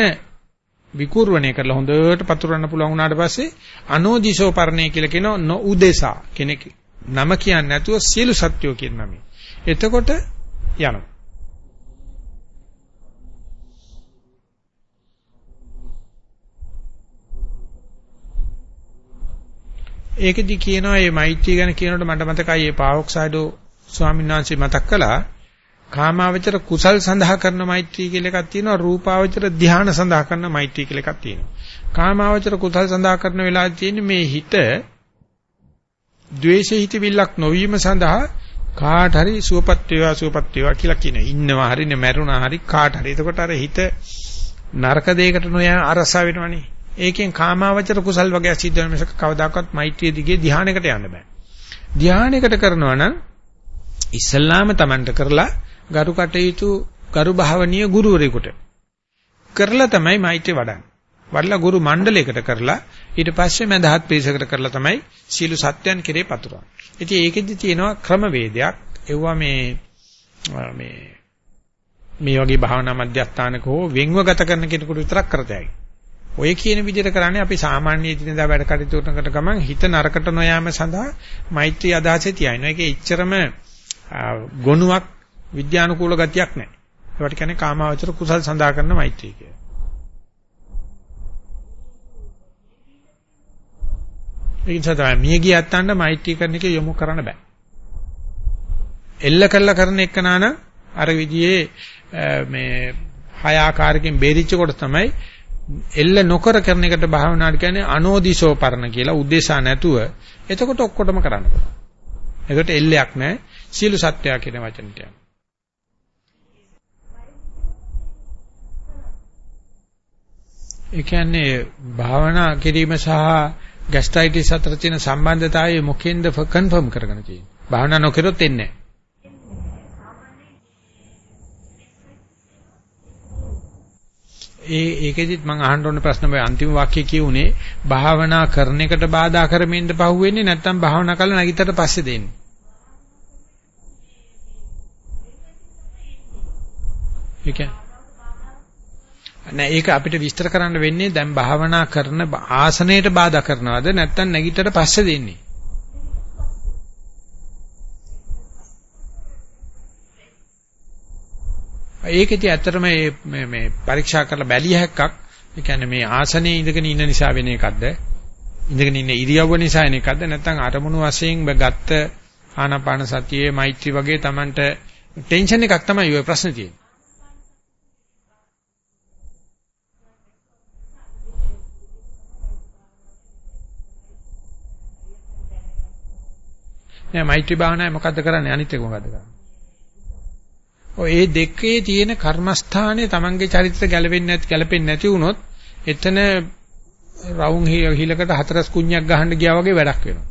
විකූර්වණය කරලා හොඳට පතුරවන්න පුළුවන් වුණාට පස්සේ අනෝදිශෝ පරණේ කියලා කියන නොඋදේසා කෙනෙක් නම කියන්නේ නැතුව සියලු සත්‍යෝ කියන නමයි. එතකොට යනවා. ඒකෙදි කියනවා මේ මෛත්‍රිය ගැන කියනකොට මට මතකයි මේ පාවොක්සයිඩෝ ස්වාමීන් වහන්සේ මතක් කළා. කාමාවචර කුසල් සඳහා කරන මෛත්‍රිය කියලා එකක් තියෙනවා. රූපාවචර ධ්‍යාන සඳහා කරන මෛත්‍රිය කියලා එකක් තියෙනවා. කාමාවචර කුසල් සඳහා කරන වෙලාවේ තියෙන්නේ මේ හිත ද්වේෂ හිතවිල්ලක් නොවීම සඳහා කාට හරි සුවපත් වේවා සුවපත් වේවා කියලා කියන. ඉන්නවා හරි මැරුණා හරි කාට හරි. එතකොට අර හිත නරක දෙයකට නොයා අරසා වෙනවනේ. ඒකෙන් කාමාවචර කුසල් වගේ සිද්ධ වෙන මිසක කවදාකවත් මෛත්‍රිය දිගේ ධානයකට යන්න බෑ ධානයකට කරනවා නම් ඉස්සල්ලාම Tamanට කරලා ගරු කටයුතු ගරු භාවනීය ගුරුවරයෙකුට කරලා තමයි මෛත්‍රිය වඩන්නේ වඩලා ගුරු මණ්ඩලයකට කරලා ඊට පස්සේ මඳහත් පිරිසකට කරලා තමයි සීල සත්‍යයන් කෙරේ පතුරවන්නේ ඉතින් ඒකෙදි තියෙනවා ක්‍රමවේදයක්. ඒවා මේ මේ මේ වගේ භාවනා මධ්‍යස්ථානක හෝ වෙන්ව ගත කරන කෙනෙකුට විතරක් කරතයි. ඔය කියන විදිහට කරන්නේ අපි සාමාන්‍ය දිනදා වැඩ කටයුතු කරනකට ගමන් හිත නරකට නොයාම සඳහා මෛත්‍රී අදහසේ තියනවා. ඒකේ ඉච්චරම ගොනුවක් විද්‍යානුකූල ගතියක් නැහැ. ඒවට කියන්නේ කාමාවචර කුසල් සඳහා කරන මෛත්‍රී කියලා. ඒ නිසා තමයි මිය ගිය අත්තන්ට මෛත්‍රී කරන එක යොමු කරන්න බෑ. එල්ල කළා කරන එක නාන අර විදිහේ මේ හය ආකාරකින් බෙරිච්ච කොට තමයි එල්ල නොකර කරන එකට භාවනාවට කියන්නේ අනෝදිසෝ පරණ කියලා උද්දේශා නැතුව එතකොට ඔක්කොටම කරන්න පුළුවන්. එතකොට එල්ලයක් නැහැ. සියලු සත්‍යය කියන වචනට යනවා. ඒ කියන්නේ භාවනා කිරීම සහ ગેස්ට්‍රයිටිස් අතර තියෙන සම්බන්ධතාවය මොකෙන්ද කන්ෆර්ම් කරගෙන තියෙන්නේ. භාවනා නොකරොත් එන්නේ ඒ ඒකෙදිත් මම අහන්න ඕන ප්‍රශ්න මේ අන්තිම වාක්‍යය කියුනේ භාවනා කරන එකට බාධා කරමින්ද පහුවෙන්නේ නැත්නම් භාවනා කරලා නැගිටට පස්සේ දෙන්නේ. ඒක නෑ ඒක අපිට විස්තර කරන්න වෙන්නේ දැන් භාවනා කරන ආසනයට බාධා කරනවද නැත්නම් නැගිටට පස්සේ දෙන්නේ. ඒකෙදි ඇත්තටම මේ මේ පරීක්ෂා කරලා බැලිය හැක්කක්. ඒ කියන්නේ මේ ආසනයේ ඉඳගෙන ඉන්න නිසා වෙන එකක්ද? ඉඳගෙන ඉන්න ඉරියව්ව නිසා එන එකක්ද? නැත්නම් අරමුණු වශයෙන් ගත්ත ආනාපාන සතියේ මෛත්‍රී වගේ Tamanට ටෙන්ෂන් එකක් තමයි ඔය ප්‍රශ්නේ තියෙන්නේ. නෑ මෛත්‍රී භාවනාවේ මොකද්ද කරන්නේ? අනිත් එක මොකද්ද කරන්නේ? ඔය ඒ දෙකේ තියෙන කර්මස්ථානයේ Tamange චරිතය ගැලපෙන්නේ නැති ගැලපෙන්නේ නැති වුණොත් එතන රවුම් හිලකට හතරස් කුණ්‍යක් ගහන්න ගියා වගේ වැඩක් වෙනවා.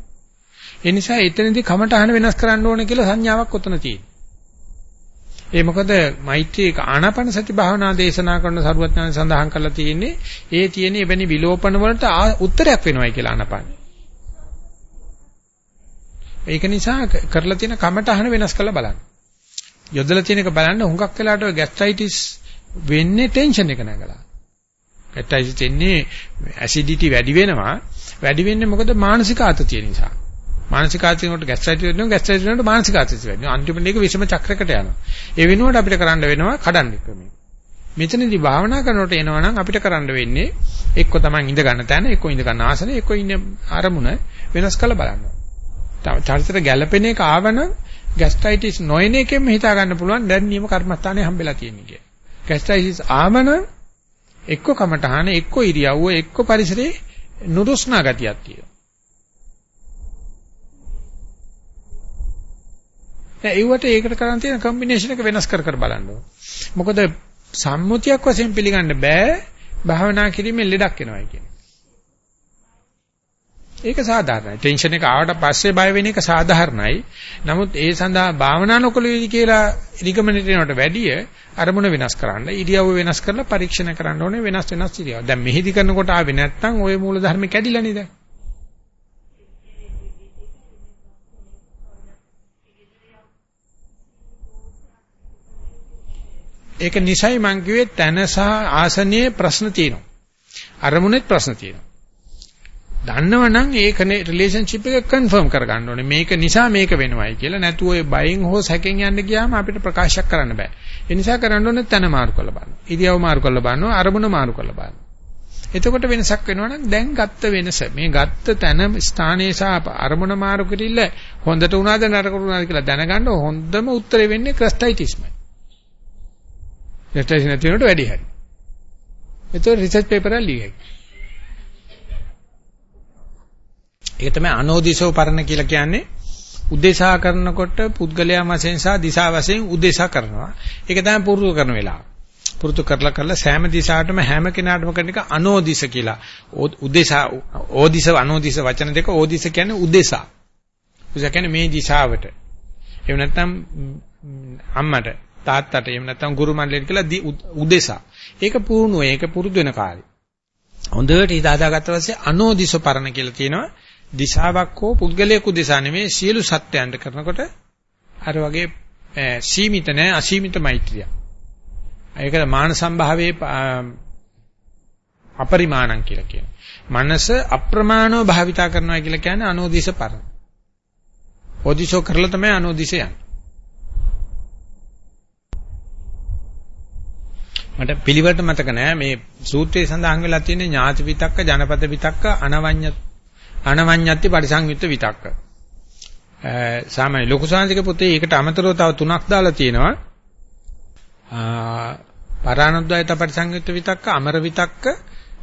ඒ නිසා එතනදී කමටහන වෙනස් කරන්න ඕනේ කියලා සංඥාවක් ඔතන තියෙනවා. ඒ මොකද මෛත්‍රී ආනාපාන සති භාවනා දේශනා කරන සරුවත්ඥාන සඳහන් කරලා තියෙන්නේ ඒ තියෙන එවැනි විලෝපන වලට උත්තරයක් වෙනවයි කියලා ආනාපාන. ඒක නිසා කරලා තියෙන කමටහන වෙනස් කරලා බලන්න. යොදලා තියෙන එක බලන්න හුඟක් වෙලාට ඔය ગેස්ට්‍රයිටිස් වෙන්නේ ටෙන්ෂන් එක නැගලා. ගෑස්ට්‍රයිටිස් එන්නේ ඇසිඩිටි වැඩි වෙනවා. වැඩි වෙන්නේ මොකද මානසික ආතතිය නිසා. මානසික ආතතිය වලට ગેස්ට්‍රයිටිස් වෙනවා. ગેස්ට්‍රයිටිස් වලට මානසික ආතතිය වෙනවා. අන්තිමට ඒක විෂම චක්‍රයකට යනවා. ඒ වෙනුවට අපිට කරන්න වෙනවා කඩන්න ක්‍රමය. මෙතනදී භාවනා කරනකොට එනවනම් අපිට කරන්න වෙන්නේ එක්ක තමන් ඉඳ ගන්න තැන, එක්ක ඉඳ ගන්න ආසන, එක්ක ඉන්න අරමුණ වෙනස් කරලා බලන්න. චරිතයට ගැළපෙන එක ආවනම් ગેස්ට්‍රයිටිස් නොයන එකෙන්ම හිතා ගන්න පුළුවන් දැන් නියම කර්මස්ථානේ හම්බෙලා තියෙන්නේ කියලා. ગેස්ට්‍රයිටිස් ආමන එක්ක කමටහන එක්ක ඉරියව්ව එක්ක පරිසරේ නුරුස්නා ගතියක් තියෙනවා. දැන් ඒවට ඒකට කරන් තියෙන කම්බිනේෂන් එක වෙනස් කර කර බලන්න ඕන. මොකද සම්මුතියක් වශයෙන් පිළිගන්න බෑ භාවනා කිරීමෙන් ලෙඩක් එනවා කියන්නේ. ඒක සාධාරණයි. ටෙන්ෂන් එක ආවට පස්සේ බය වෙන එක සාධාරණයි. නමුත් ඒ සඳහා භාවනා නොකළ යුතු කියලා නිගමනට එනවට වැඩිය අරමුණ වෙනස් කරන්න, ඉරියව්ව වෙනස් කරලා පරීක්ෂණ කරන්න ඕනේ වෙනස් වෙනස් ඉරියව්. දැන් මෙහිදි කරනකොට ආවේ නැත්නම් ওই මූල ධර්ම කැඩිලානේ දැන්. ඒක නිසයි මං කිව්වේ තන සහ ආසනයේ ප්‍රශ්න තියෙනවා. අරමුණෙත් ප්‍රශ්න තියෙනවා. දන්නවනම් ඒක රිලේෂන්ෂිප් එක කන්ෆර්ම් කරගන්න ඕනේ. මේක නිසා මේක වෙනවයි කියලා. නැතුව ඔය බයෙන් හෝ සැකෙන් යන්න ගියාම අපිට ප්‍රකාශයක් කරන්න බෑ. ඒ නිසා කරන්න ඕනේ තන මාරු කරලා බලන්න. ඉරියව් මාරු කරලා බලන්න, අරමුණ මාරු කරලා බලන්න. එතකොට වෙනසක් වෙනවනම් දැන් ගත්ත වෙනස මේ ගත්ත තන ස්ථානයේ සහ අරමුණ මාරු කිරිල්ල හොඳට උනාද නරකට උනාද කියලා දැනගන්න හොඳම උත්තරේ වෙන්නේ ක්‍රස්ටයිටිස්මයි. ක්‍රස්ටයිටිස් නැති වෙනකොට වැඩි හරි. එතකොට රිසර්ච් පේපර් එක ලියයි. ඒක තමයි අනෝදිසෝ පරණ කියලා කියන්නේ උදේශා කරනකොට පුද්ගලයා වශයෙන් සහ දිශා වශයෙන් උදේශා කරනවා. ඒක තමයි පුරුදු කරන වෙලාව. පුරුදු කරලා කරලා සෑම දිශාවටම හැම කෙනාටම කරන එක අනෝදිස කියලා. උදේශා ඕදිස අනෝදිස වචන දෙක ඕදිස කියන්නේ උදේශා. උදේශා කියන්නේ මේ දිශාවට. එහෙම නැත්නම් අම්මට තාත්තට එහෙම නැත්නම් ගුරු මණ්ඩලයට කියලා උදේශා. ඒක පුහුණුව ඒක පුරුදු වෙන කාලේ. හොඳට හිත හදාගත්ත පස්සේ අනෝදිස පරණ කියලා තියෙනවා. දිශාවක් හෝ පුද්ගලයෙකු දිශා නෙමෙයි සියලු සත්‍යයන්ට කරනකොට අර වගේ සීමිත නැහැ අසීමිත මෛත්‍රිය. ඒක මාන සම්භාවයේ අපරිමාණං කියලා කියනවා. මනස අප්‍රමාණව භාවිතා කරනවා කියලා කියන්නේ අනෝදිශ පරණ. ඕදිශෝ කරලා තමයි අනෝදිශ යන්නේ. මට පිළිවෙලට මතක නෑ මේ සූත්‍රයේ සඳහන් වෙලා තියෙන ඥාති විතක්ක ජනපද විතක්ක අනවඤ්ඤ අනවඤ්ඤත්ති පරිසංයුක්ත විතක්ක. සාමාන්‍ය ලොකු සාංශික පොතේ ඒකට අමතරව තව තුනක් දාලා තියෙනවා. පරානුද්යත පරිසංයුක්ත විතක්ක, අමර විතක්ක,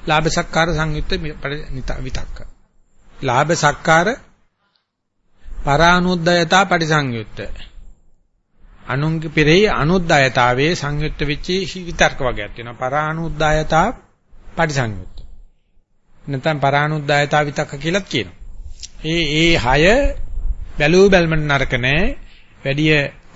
ලාභ සක්කාර සංයුක්ත විතක්ක. ලාභ සක්කාර පරානුද්යතා පරිසංයුක්ත. අනුන්ගේ පෙරෙහි අනුද්යතාවයේ සංයුක්ත වෙච්ච විතර්ක වගේක් තියෙනවා. පරානුද්යතා පරිසංයුක්ත. නැත්නම් පරානුද්දායතා විතක්ක කියලාත් කියනවා. ඒ ඒ හය බැලූ බැල්මට නරක නැහැ. වැඩි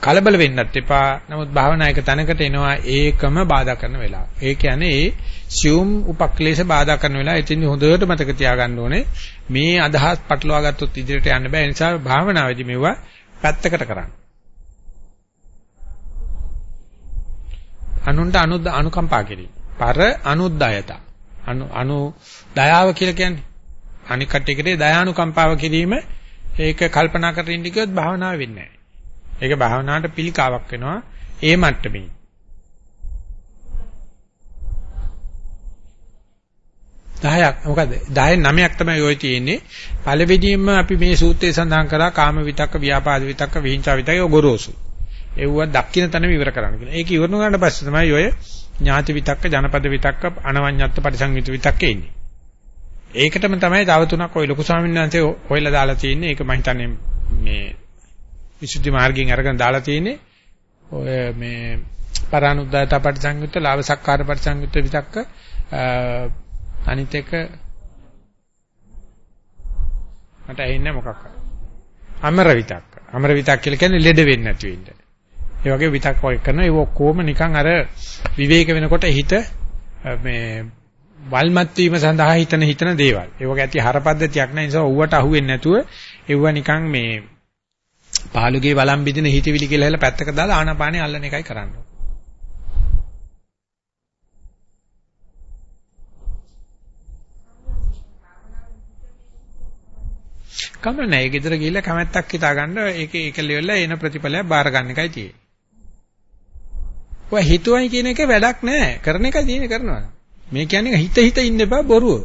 කලබල වෙන්නත් එපා. නමුත් භාවනායක තැනකට එනවා ඒකම බාධා කරන වෙලාව. ඒ කියන්නේ ඒ සියුම් උපක්ලේශ බාධා කරන වෙලාව. එතින් හොඳට මතක තියාගන්න ඕනේ. මේ අදහස් පටලවා ගත්තොත් ඉදිරියට යන්න බෑ. ඒ නිසා භාවනාවේදී මෙවුවා පැත්තකට කරන්න. අනුන්ට අනු අනුකම්පා කිරීම. පර අනුද්යත. අනු අනු දයාව කියලා කියන්නේ. අනික් කට්ටියකට දයානුකම්පාව කිරීම ඒක කල්පනා කරගෙන ඉන්න කිව්වොත් භාවනාව වෙන්නේ නැහැ. ඒක භාවනාවට පිළිකාවක් වෙනවා ඒ මට්ටමේ. දහයක් මොකද 10 9ක් තමයි ඔය තියෙන්නේ පළවෙනියෙන්ම අපි මේ සූත්‍රයේ සඳහන් කරා කාම විතක්ක ව්‍යාපාද විතක්ක විහිංසාව විතක්ක ගොරෝසු ඒව දක්කින තැනම ඉවර කරන්න කියලා. ඒක ඉවර වුණාට පස්සේ තමයි ඔය ඥාති විතක්ක ජනපද විතක්ක අනවඤ්ඤත්ත පරිසංවිත විතක්ක එන්නේ. ඒකටම තමයි තව තුනක් ඔය ලොකු ස්වාමීන් වහන්සේ හොයලා දාලා තියෙන්නේ. ඒක මම හිතන්නේ මේ විසුද්ධි මාර්ගයෙන් අරගෙන දාලා තියෙන්නේ. ඔය මේ පරානුද්දාත පරිසංවිත, ලාභ සක්කාර පරිසංවිත විතක්ක අනිත් එක මට ඇහෙන්නේ මොකක්ද? අමර විතක්ක. අමර විතක් කියලා කියන්නේ ලෙඩ වෙන්නේ නැති වෙන්න. ඒ වගේ විතක් වගේ කරනවා. ඒ ඔක්කොම නිකන් අර විවේක වෙනකොට හිත මේ වල්මත් වීම සඳහා හිතන හිතන දේවල්. ඒ වගේ ඇති හරපද්ධතියක් නැහැ. ඒ නිසා ඌවට අහුවෙන්නේ නැතුව ඒව නිකන් මේ පාළුගේ වළම් බිදින හිතවිලි කියලා හැල පැත්තක දාලා ආනාපානේ අල්ලන එකයි කරන්නේ. කම නැහැ. ඒ ගෙදර ගිහිල්ලා කැමැත්තක් හිතා ගන්න ඒකේ ඒක ලෙවල එන ප්‍රතිඵලයක් බාර ගන්න එකයි තියෙන්නේ. ඔය හිතුවයි කියන එක වැඩක් නැහැ. කරන එකයි තියෙන්නේ කරනවා. මේ කියන්නේ හිත හිත ඉන්න එපා බොරුව.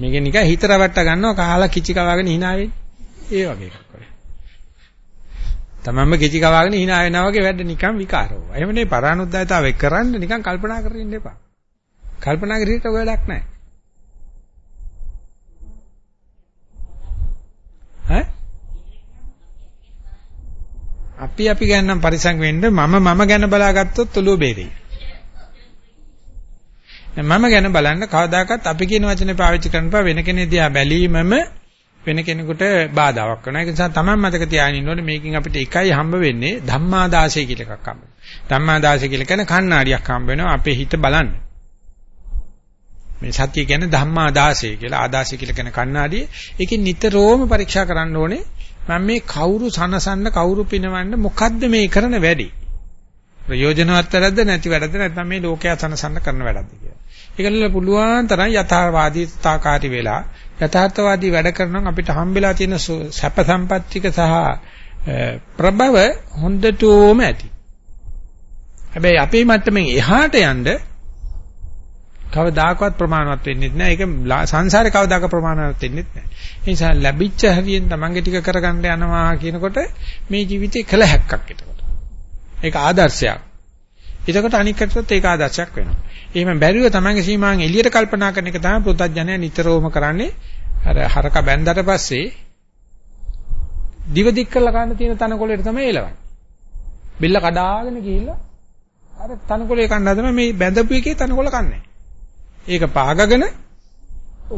මේක නිකන් හිත රවට්ට ගන්නවා කහලා කිචි කවාගෙන hina වෙන්නේ. ඒ වගේ එකක් වගේ. තමන්ම කිචි කවාගෙන hina වෙනවා වගේ වැඩ නිකන් විකාරෝ. එහෙම නේ පරානුද්යතාවය කරන්න නිකන් කල්පනා කරගෙන ඉන්න එපා. කල්පනා කරේට ඔය වැඩක් නැහැ. ඈ අපි අපි ගැන නම් පරිසං වෙන්න මම මම ගැන බලාගත්තොත් ඔළුව බේරෙයි. මම ගැන බලන්න කවදාකවත් අපි කියන වචනේ පාවිච්චි කරනපා වෙන කෙනෙක් දිහා බැලීමම වෙන කෙනෙකුට බාධාවක් වෙනවා. ඒ නිසා තමයි මතක තියාගෙන ඉන්න ඕනේ මේකෙන් අපිට එකයි හම්බ වෙන්නේ ධම්මාදාසය කියලා එකක් හම්බ වෙනවා. ධම්මාදාසය කියලා කියන්නේ කණ්ණාඩියක් හම්බ වෙනවා අපේ හිත බලන්න. මේ සත්‍ය කියන්නේ ධම්මාදාසය කියලා ආදාසය කියලා කියන කණ්ණාඩිය. ඒකෙන් නිතරම පරීක්ෂා කරන්න ඕනේ මම මේ කවුරු සනසන්න කවුරු පිනවන්න මොකද්ද මේ කරන වැඩේ? ප්‍රයෝජනවත් වැඩද නැති වැඩද නැත්නම් මේ ලෝකයා සනසන්න කරන වැඩද කියලා. ඒකල පුළුවන් තරම් යථාවාදීතාකාරී වෙලා යථාර්ථවාදී වැඩ කරනවා අපිට හම්බෙලා තියෙන සැප සම්පත්තික සහ ප්‍රබව හොඳටම ඇති. හැබැයි අපේ මට්ටමින් එහාට යන්න කවදාකවත් ප්‍රමාණවත් වෙන්නේ නැහැ. ඒක සංසාරේ කවදාක ප්‍රමාණවත් වෙන්නේ නැහැ. ඒ නිසා ලැබිච්ච හරියෙන් තමන්ගේ ටික කරගන්න යනවා කියනකොට මේ ජීවිතේ කළ හැක්කක් එතකොට. ඒක ආදර්ශයක්. එතකොට අනික් කටත් ඒක ආදර්ශයක් වෙනවා. එහෙම බැරිව තමන්ගේ සීමාවෙන් එළියට කල්පනා කරන එක තමයි පුතත්ජනය නිතරම කරන්නේ. අර හරක බැන්දට පස්සේ දිව දික් කරලා ගන්න තියෙන තනකොළේට තමයි එලවන්නේ. බෙල්ල කඩාගෙන ගිහිල්ලා අර තනකොළේ කන්න හදන මේ බැඳපු එකේ තනකොළ කන්නේ. ඒක පාගගෙන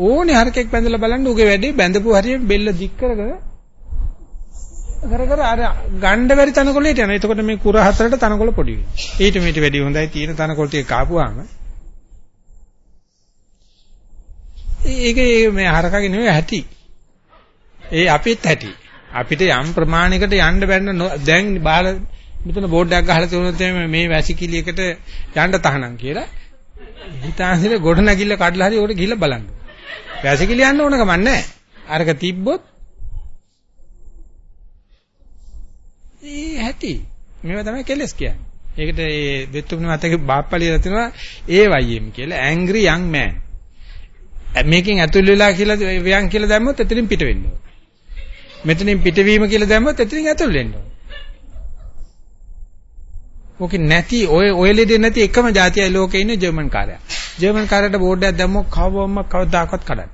ඕනේ හරකෙක් බැඳලා බලන්න උගේ වැඩේ බැඳපු හරිය බෙල්ල දික් කරගෙන කර කර අර ගණ්ඩ බැරි තනකොළේට යනවා. එතකොට මේ කුර හතරට තනකොළ පොඩි වෙනවා. ඊට මේට වැඩි හොඳයි තියෙන තනකොළ ටික කාපුවාම ඒක මේ හරකගේ නෙවෙයි ඇති. ඒ අපිත් ඇති. අපිට යම් ප්‍රමාණයකට යන්න බැන්න දැන් බාල මෙතන බෝඩ් එකක් ගහලා තියුණොත් මේ වැසිකිළියකට යන්න තහනම් කියලා හිතාන්සිර ගොඩ නැගිල්ල කඩලා හරි උකට ගිහිල්ලා බලන්න. වැසිකිළිය යන්න ඕන කමක් නැහැ. අරක තිබ්බොත් ඒ ඇති. මේවා තමයි කෙලස් කියන්නේ. ඒකට ඒ වෙත්තුමුණ මතකේ බාප්පලියලා තිනවා AYM කියලා angry young man. මේකෙන් ඇතුල් වෙලා කියලා ව්‍යං කියලා දැම්මොත් එතනින් පිට වෙන්න ඕන. මෙතනින් පිටවීම කියලා දැම්මොත් එතනින් ඇතුල් වෙන්න ඕන. ඕකේ නැති ඔය ඔය ලෙඩේ නැති එකම જાතියයි ලෝකේ ඉන්නේ ජර්මන් කාරයා. ජර්මන් කාරයාට බෝඩ් එකක් දැම්මොත් කවවම කවදාකවත් කඩන්න.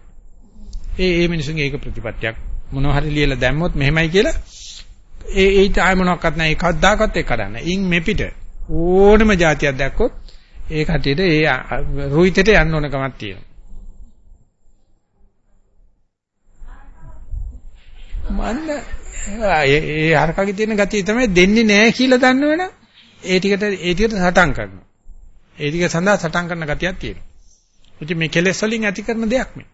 ඒ ඒ මිනිසුන්ගේ ඒක ප්‍රතිපත්තියක් මොනවා හරි ලියලා දැම්මොත් මෙහෙමයි කියලා ඒ ඒත් ආය මොනක්වත් නැහැ කවදාකවත් ඒක කඩන්න. ඉන් මෙපිට ඕනම જાතියක් දැක්කොත් ඒ කටියට ඒ රුයිතට යන්න ඕන කමක් තියෙනවා. මන්න ඒ හරකගේ තියෙන ගතිය තමයි දෙන්නේ නැහැ කියලා දන්නවනේ ඒ ටිකට ඒ ටිකට සටන් කරනවා. ඒ ටික සඳහා සටන් කරන ගතියක් තියෙනවා. ඉතින් මේ කෙලෙස් වලින් ඇති කරන දෙයක් මේ.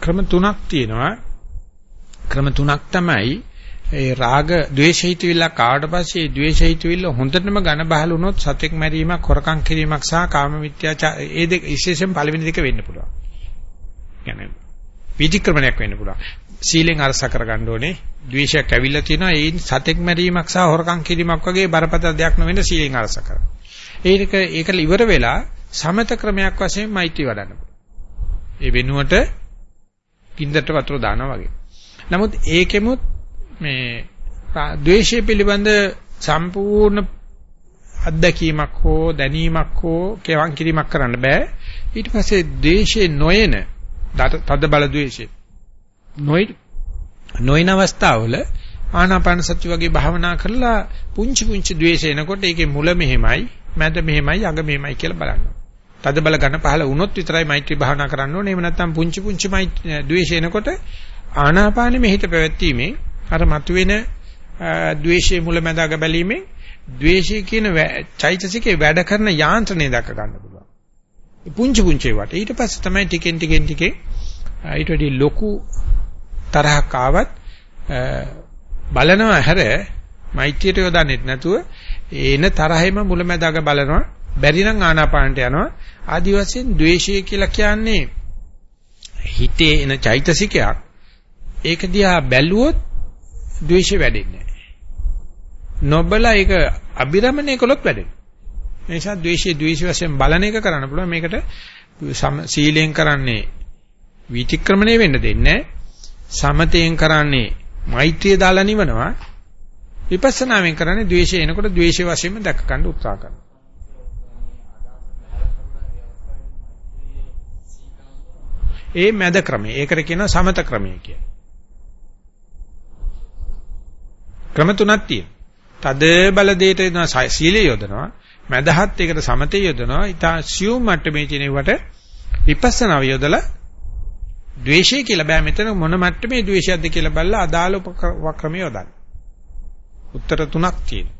ක්‍රම තුනක් තියෙනවා. ක්‍රම තුනක් තමයි ඒ රාග ද්වේෂ හිතවිල්ලක් ආවට පස්සේ ද්වේෂ හිතවිල්ල හොඳටම ඝන බහල වුණොත් සතෙක් මැරීමක් හොරකම් කිරීමක් සහ කාම මිත්‍යාචාර ඒ දෙක විශේෂයෙන් පළවෙනි දෙක වෙන්න පුළුවන්. يعني විධික්‍රමණයක් වෙන්න පුළුවන්. සීලෙන් අරස කරගන්න ඕනේ. ද්වේෂයක් ඇවිල්ලා තියෙනවා. ඒ සතෙක් මැරීමක් සහ හොරකම් කිරීමක් වගේ බරපතල දෙයක් නොවෙන්න සීලෙන් අරස කරනවා. ඒක ඒක ඉවර වෙලා සමත ක්‍රමයක් වශයෙන් මෛත්‍රී වඩන්න ඒ වෙනුවට කින්දට වතුර දානවා වගේ. නමුත් ඒකෙමුත් මේ ද්වේෂය පිළිබඳ සම්පූර්ණ අත්දැකීමක් හෝ දැනීමක් හෝ කෙවන් කිරීමක් කරන්න බෑ. ඊට පස්සේ ද්වේෂේ නොයන තද බල ද්වේෂේ නොයි නොයින අවස්ථාවල ආනාපාන සති වගේ භාවනා කරලා පුංචි පුංචි ද්වේෂ එනකොට ඒකේ මුල මෙහෙමයි මැද මෙහෙමයි අග මෙහෙමයි කියලා බලන්න. තද බල ගන්න පහල වුණොත් විතරයි මෛත්‍රී භාවනා කරන්න ඕනේ. එහෙම නැත්නම් පුංචි පුංචි ද්වේෂ එනකොට ආනාපානෙ මෙහිත පැවැත්ීමේ අර මතුවෙන ද්වේෂයේ මුල මැද අග බැලීමෙන් ද්වේෂය කියන චෛතසිකේ වැඩ කරන යාන්ත්‍රණය දක්ව ගන්න පුළුවන්. පුංචි පුංචි ඒවාට. ඊට පස්සේ තමයි ටිකෙන් ටිකෙන් ටිකේ ඊට වැඩි ලොකු තරහක් ආවත් බලනවා හැර මෛත්‍රියට යොදන්නෙත් නැතුව එන තරහෙම මුලැමැදාග බලනවා. බැරි නම් ආනාපානට යනවා. ආදි වශයෙන් ද්වේෂය කියලා කියන්නේ හිතේ එන චෛතසිකයක්. ඒක දිහා බැලුවොත් ද්වේෂය වැඩෙන්නේ නැහැ. නොබලා ඒක අබිරමණය කළොත් වැඩෙනවා ඒ නිසා ද්වේෂයේ ද්වේෂ වශයෙන් බලන එක කරන්න පුළුවන්. මේකට සීලෙන් කරන්නේ විතික්‍රමණය වෙන්න දෙන්නේ සමතයෙන් කරන්නේ මෛත්‍රිය දාලා නිවනවා. විපස්සනාවෙන් කරන්නේ ද්වේෂය එනකොට ද්වේෂය වශයෙන්ම දැක ගන්න උත්සාහ කරනවා. ඒ මැද ක්‍රමය. ඒකට කියනවා සමත ක්‍රමය කියලා. ක්‍රම තුනක් තියෙනවා. තද බල දෙයට සීලය යොදනවා. මැදහත් ඒකට සමතේ යොදනවා. ඊට සියුම් මට්ටමේ තියෙනවට විපස්සනාව යොදලා ද්වේෂය කියලා බෑ මෙතන මොන මට්ටමේ ද්වේෂයක්ද කියලා බලලා අදාළ උපක්‍රමය යොදන්න. උත්තර තුනක් තියෙනවා.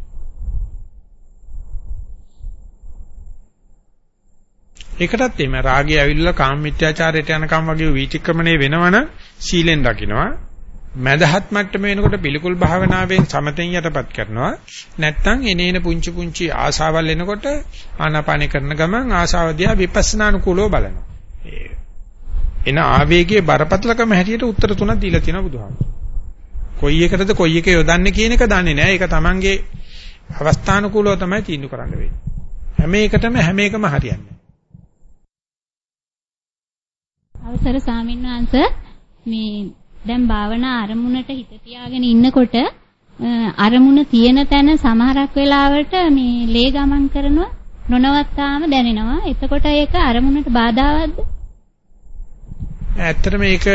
ඒකටත් එimhe රාගය ඇවිල්ලා කාම මිත්‍යාචාරයට යනකම් වගේ වීතික්‍රමණය වෙනවනම් සීලෙන් දකින්නවා. මදහත් මට්ටම වෙනකොට පිළිකුල් භාවනාවෙන් සමතෙන් යටපත් කරනවා. නැත්තම් එනේන පුංචි පුංචි ආසාවල් එනකොට ආනාපානෙ කරන ගමන් ආසාව දිහා විපස්සනානුකූලව බලනවා. එන ආවේගයේ බරපතලකම හැටියට උත්තර තුනක් දීලා තියෙනවා බුදුහාමුදුරුවෝ. කොයි එකටද කොයි එක යොදන්නේ කියන එක දන්නේ නැහැ. ඒක Tamange අවස්ථානුකූලව තමයි තීන්දුව කරන්න වෙන්නේ. හැම එකටම හැම එකම හරියන්නේ. අවසර සාමින්වංශ මේ දැන් භාවනා අරමුණට හිත තියාගෙන ඉන්නකොට අරමුණ තියෙන තැන සමහරක් වෙලාවට මේ ලේ ගමන් කරනවා නොනවත්තාම දැනෙනවා. එතකොට ඒක අරමුණට බාධාවත්ද? ඇත්තට මේක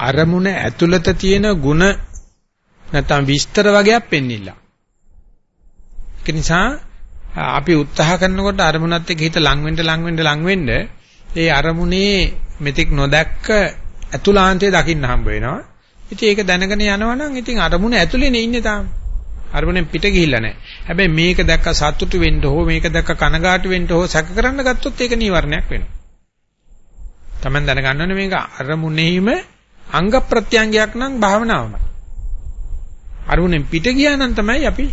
අරමුණ ඇතුළත තියෙන ಗುಣ නැත්නම් විස්තර වගේක් පෙන්නිලා. ඒක නිසා අපි උත්සාහ කරනකොට අරමුණත් එක්ක හිත ලං වෙන්න ලං වෙන්න ලං වෙන්න ඒ අරමුණේ මෙතෙක් නොදැක්ක ඇතුළාන්තය දකින්න හම්බ වෙනවා. ඉතින් ඒක දැනගෙන යනවනම් ඉතින් අරමුණ ඇතුළේනේ ඉන්නේ තාම. අරමුණෙන් පිට ගිහිල්ලා නැහැ. හැබැයි මේක දැක්ක සතුටු වෙන්න හෝ මේක දැක්ක කනගාටු වෙන්න හෝ සැක කරන්න ගත්තොත් ඒක නීවරණයක් වෙනවා. Taman දැනගන්න ඕනේ මේක අරමුණෙහිම අංග ප්‍රත්‍යංගයක් නම් භාවනාවමයි. අරමුණෙන් පිට ගියා නම් තමයි අපි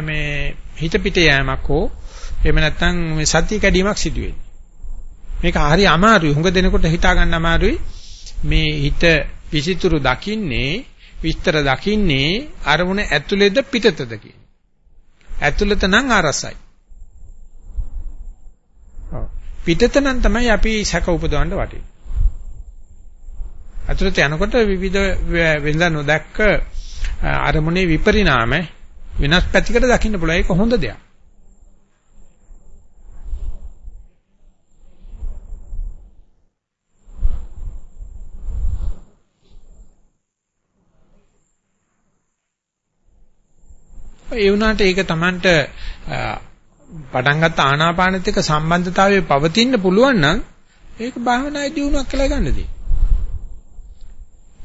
මේ හිත පිට යෑමක් හෝ එහෙම නැත්නම් මේ සතිය කැඩීමක් සිදු වෙන්නේ. මේක හරි අමාරුයි. හුඟ දෙනකොට හිතා ගන්න අමාරුයි. මේ හිත විසිතුරු දකින්නේ විස්තර දකින්නේ අරමුණ ඇතුළේද පිටතද කියන. ඇතුළත නම් අරසයි. පිටත නම් තමයි අපි සැක උපදවන්න වටින්නේ. අතුරට යනකොට විවිධ වෙනදා නොදැක්ක අරමුණේ විපරිණාම වෙනස් පැතිකඩ දකින්න පුළුවන් ඒක හොඳ දෙයක්. ඒ වුණාට ඒක Tamanට පටන් ගත්ත ආනාපානෙත් එක්ක සම්බන්ධතාවයේ පවතින්න පුළුවන් නම් ඒක භාවනායේ දියුණුවක් කියලා ගන්නදී.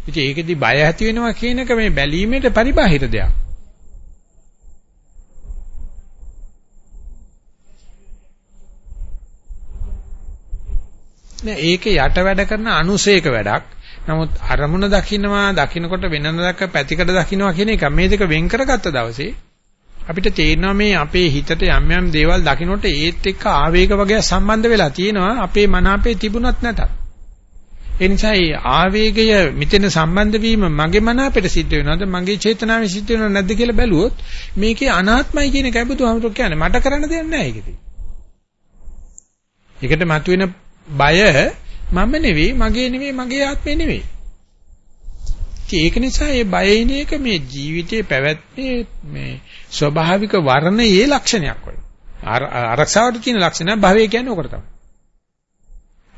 ඉතින් ඒකෙදි බය ඇති වෙනවා කියන එක මේ බැලීමේට පරිබාහිර දෙයක්. නෑ ඒකේ යට වැඩ කරන අනුසේක වැඩක්. නමුත් අරමුණ දකින්නවා දකින්නකොට වෙනන දක පැතිකඩ දකින්නවා කියන එක මේ දෙක වෙන් කරගත්ත දවසේ අපිට තේරෙනවා මේ අපේ හිතට යම් යම් දේවල් දකින්නට ඒත් එක්ක ආවේග වගේ සම්බන්ධ වෙලා තියෙනවා අපේ මන අපේ තිබුණත් නැතත්. ඒ නිසා මේ ආවේගය මෙතන සම්බන්ධ වීම මගේ මන අපිට සිද්ධ වෙනවද මගේ චේතනාවෙන් සිද්ධ වෙනවද නැද්ද කියලා බැලුවොත් මේකේ අනාත්මයි කියන එකයි බුදුහාමුදුරුවෝ කියන්නේ මට කරන්න දෙයක් නැහැ ඒකෙදි. ඒකට මතුවෙන බය මම නෙවෙයි, මගේ නෙවෙයි, මගේ ආත්මේ නෙවෙයි. ඒක නිසා මේ බය එන එක මේ ජීවිතේ පැවැත්මේ මේ ස්වභාවික වර්ණයේ ලක්ෂණයක් වගේ. ආරක්ෂාවට තියෙන ලක්ෂණ භවය කියන්නේ ඕකට තමයි.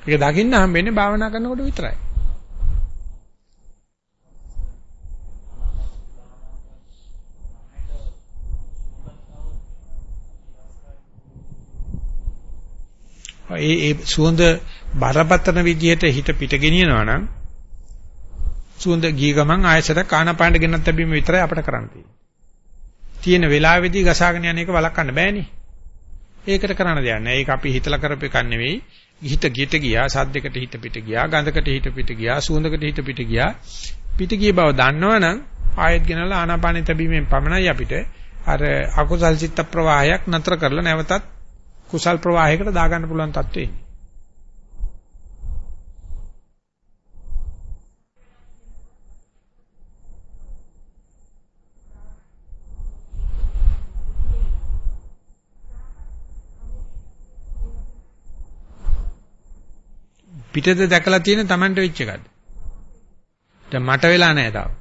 ඒක දකින්න හම්බෙන්නේ භාවනා කරනකොට විතරයි. ඒ ඒ සුවඳ බරපතන විදිහට හිත පිට ගෙනියනවා නම් සුවඳ ගිය ගමන් ආයසර කානපාණ්ඩ ගෙනත් ලැබීම විතරයි අපිට කරන්න තියෙන්නේ. තියෙන වෙලාවේදී ගසාගෙන යන එක වළක්වන්න බෑනේ. ඒකට කරන්න දෙයක් නෑ. ඒක අපි හිතලා කරපු එකක් නෙවෙයි. හිත ගිට ගියා, සද්දයකට හිත පිට ගියා, ගඳකට හිත පිට ගියා, සුවඳකට හිත පිට ගියා. පිට ගිය බව දන්නවනම් ආයෙත් ගෙනලා ආනාපානෙ තැබීමෙන් පමණයි අපිට අර අකුසල් චිත්ත ප්‍රවාහයක් නතර කරලා නැවතත් කුසල් ප්‍රවාහයකට දාගන්න පුළුවන් තත්ත්වෙ ඉන්නේ. පිටත දැකලා තියෙන Tamanට වෙච්ච එකක්ද? දැන් මට වෙලා නැහැ තාම.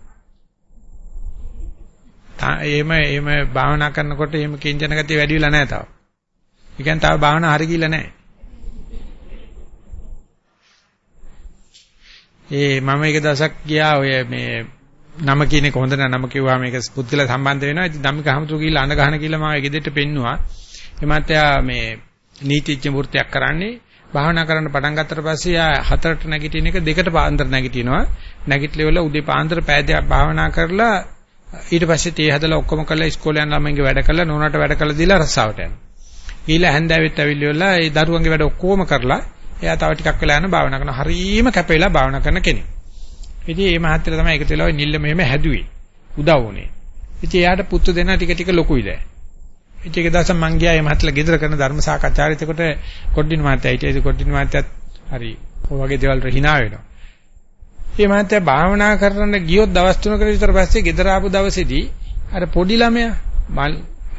එහෙම එහෙම භාවනා කරනකොට එහෙම කිංජන ගතිය වැඩි වෙලා නැහැ තාම. ඒ කියන්නේ තාම භාවනා හරි ගිල්ල නැහැ. ඒ මම එක දවසක් ගියා ඔය මේ නම කියන එක හොඳ නෑ නම කිව්වා මේක පුද්ගල සම්බන්ධ වෙනවා. ඉතින් ධම්මික හමුතු ගිහිල්ලා අඬ ගහන කියලා මම ගෙදෙට්ට පෙන්නුවා. එමත්යා මේ නීතිඥ වෘත්තියක් කරන්නේ භාවනා කරන්න පටන් ගත්තට පස්සේ යා හතරට නැගිටින එක දෙකට පාන්දර නැගිටිනවා. නැගිටලෙවල උදේ පාන්දර පැය දෙකක් භාවනා කරලා ඊට පස්සේ තේ හදලා ඔක්කොම කරලා ඉස්කෝලේ යන ළමයින්ගේ වැඩ කරලා නෝනාට වැඩ කරලා දීලා රස්සාවට යනවා. ඊළඟ හැන්දෑවෙත් ඇවිල්ලිවලා ඒ දරුවන්ගේ වැඩ ඔක්කොම කරලා එයා තව ටිකක් වෙලා යන භාවනා කරන හරීම කැපෙලා භාවනා කරන කෙනෙක්. ඉතින් මේ මහත්තයා තමයි එකතු වෙලා නිල්ල මෙහෙම හැදුවේ. උදව් වුණේ. ඉතින් එයාට පුතු දෙන්න ටික ටික ලොකුයි දැන්. ඉතින් ඒක දවසක් මං ගියා මේ මහත්තයා ගෙදර කරන ධර්ම සාකච්ඡාවට එතකොට කොඩ්ඩින් මහත්තයා හිටියේ. ඒ කොඩ්ඩින් මහත්තයාත් හරි ඔය වගේ දේවල් වල hina වෙනවා. මේ මහත්තයා භාවනා කරන්න ගියොත් දවස් තුනකට විතර පස්සේ ගෙදර ආපු දවසේදී අර පොඩි ළමයා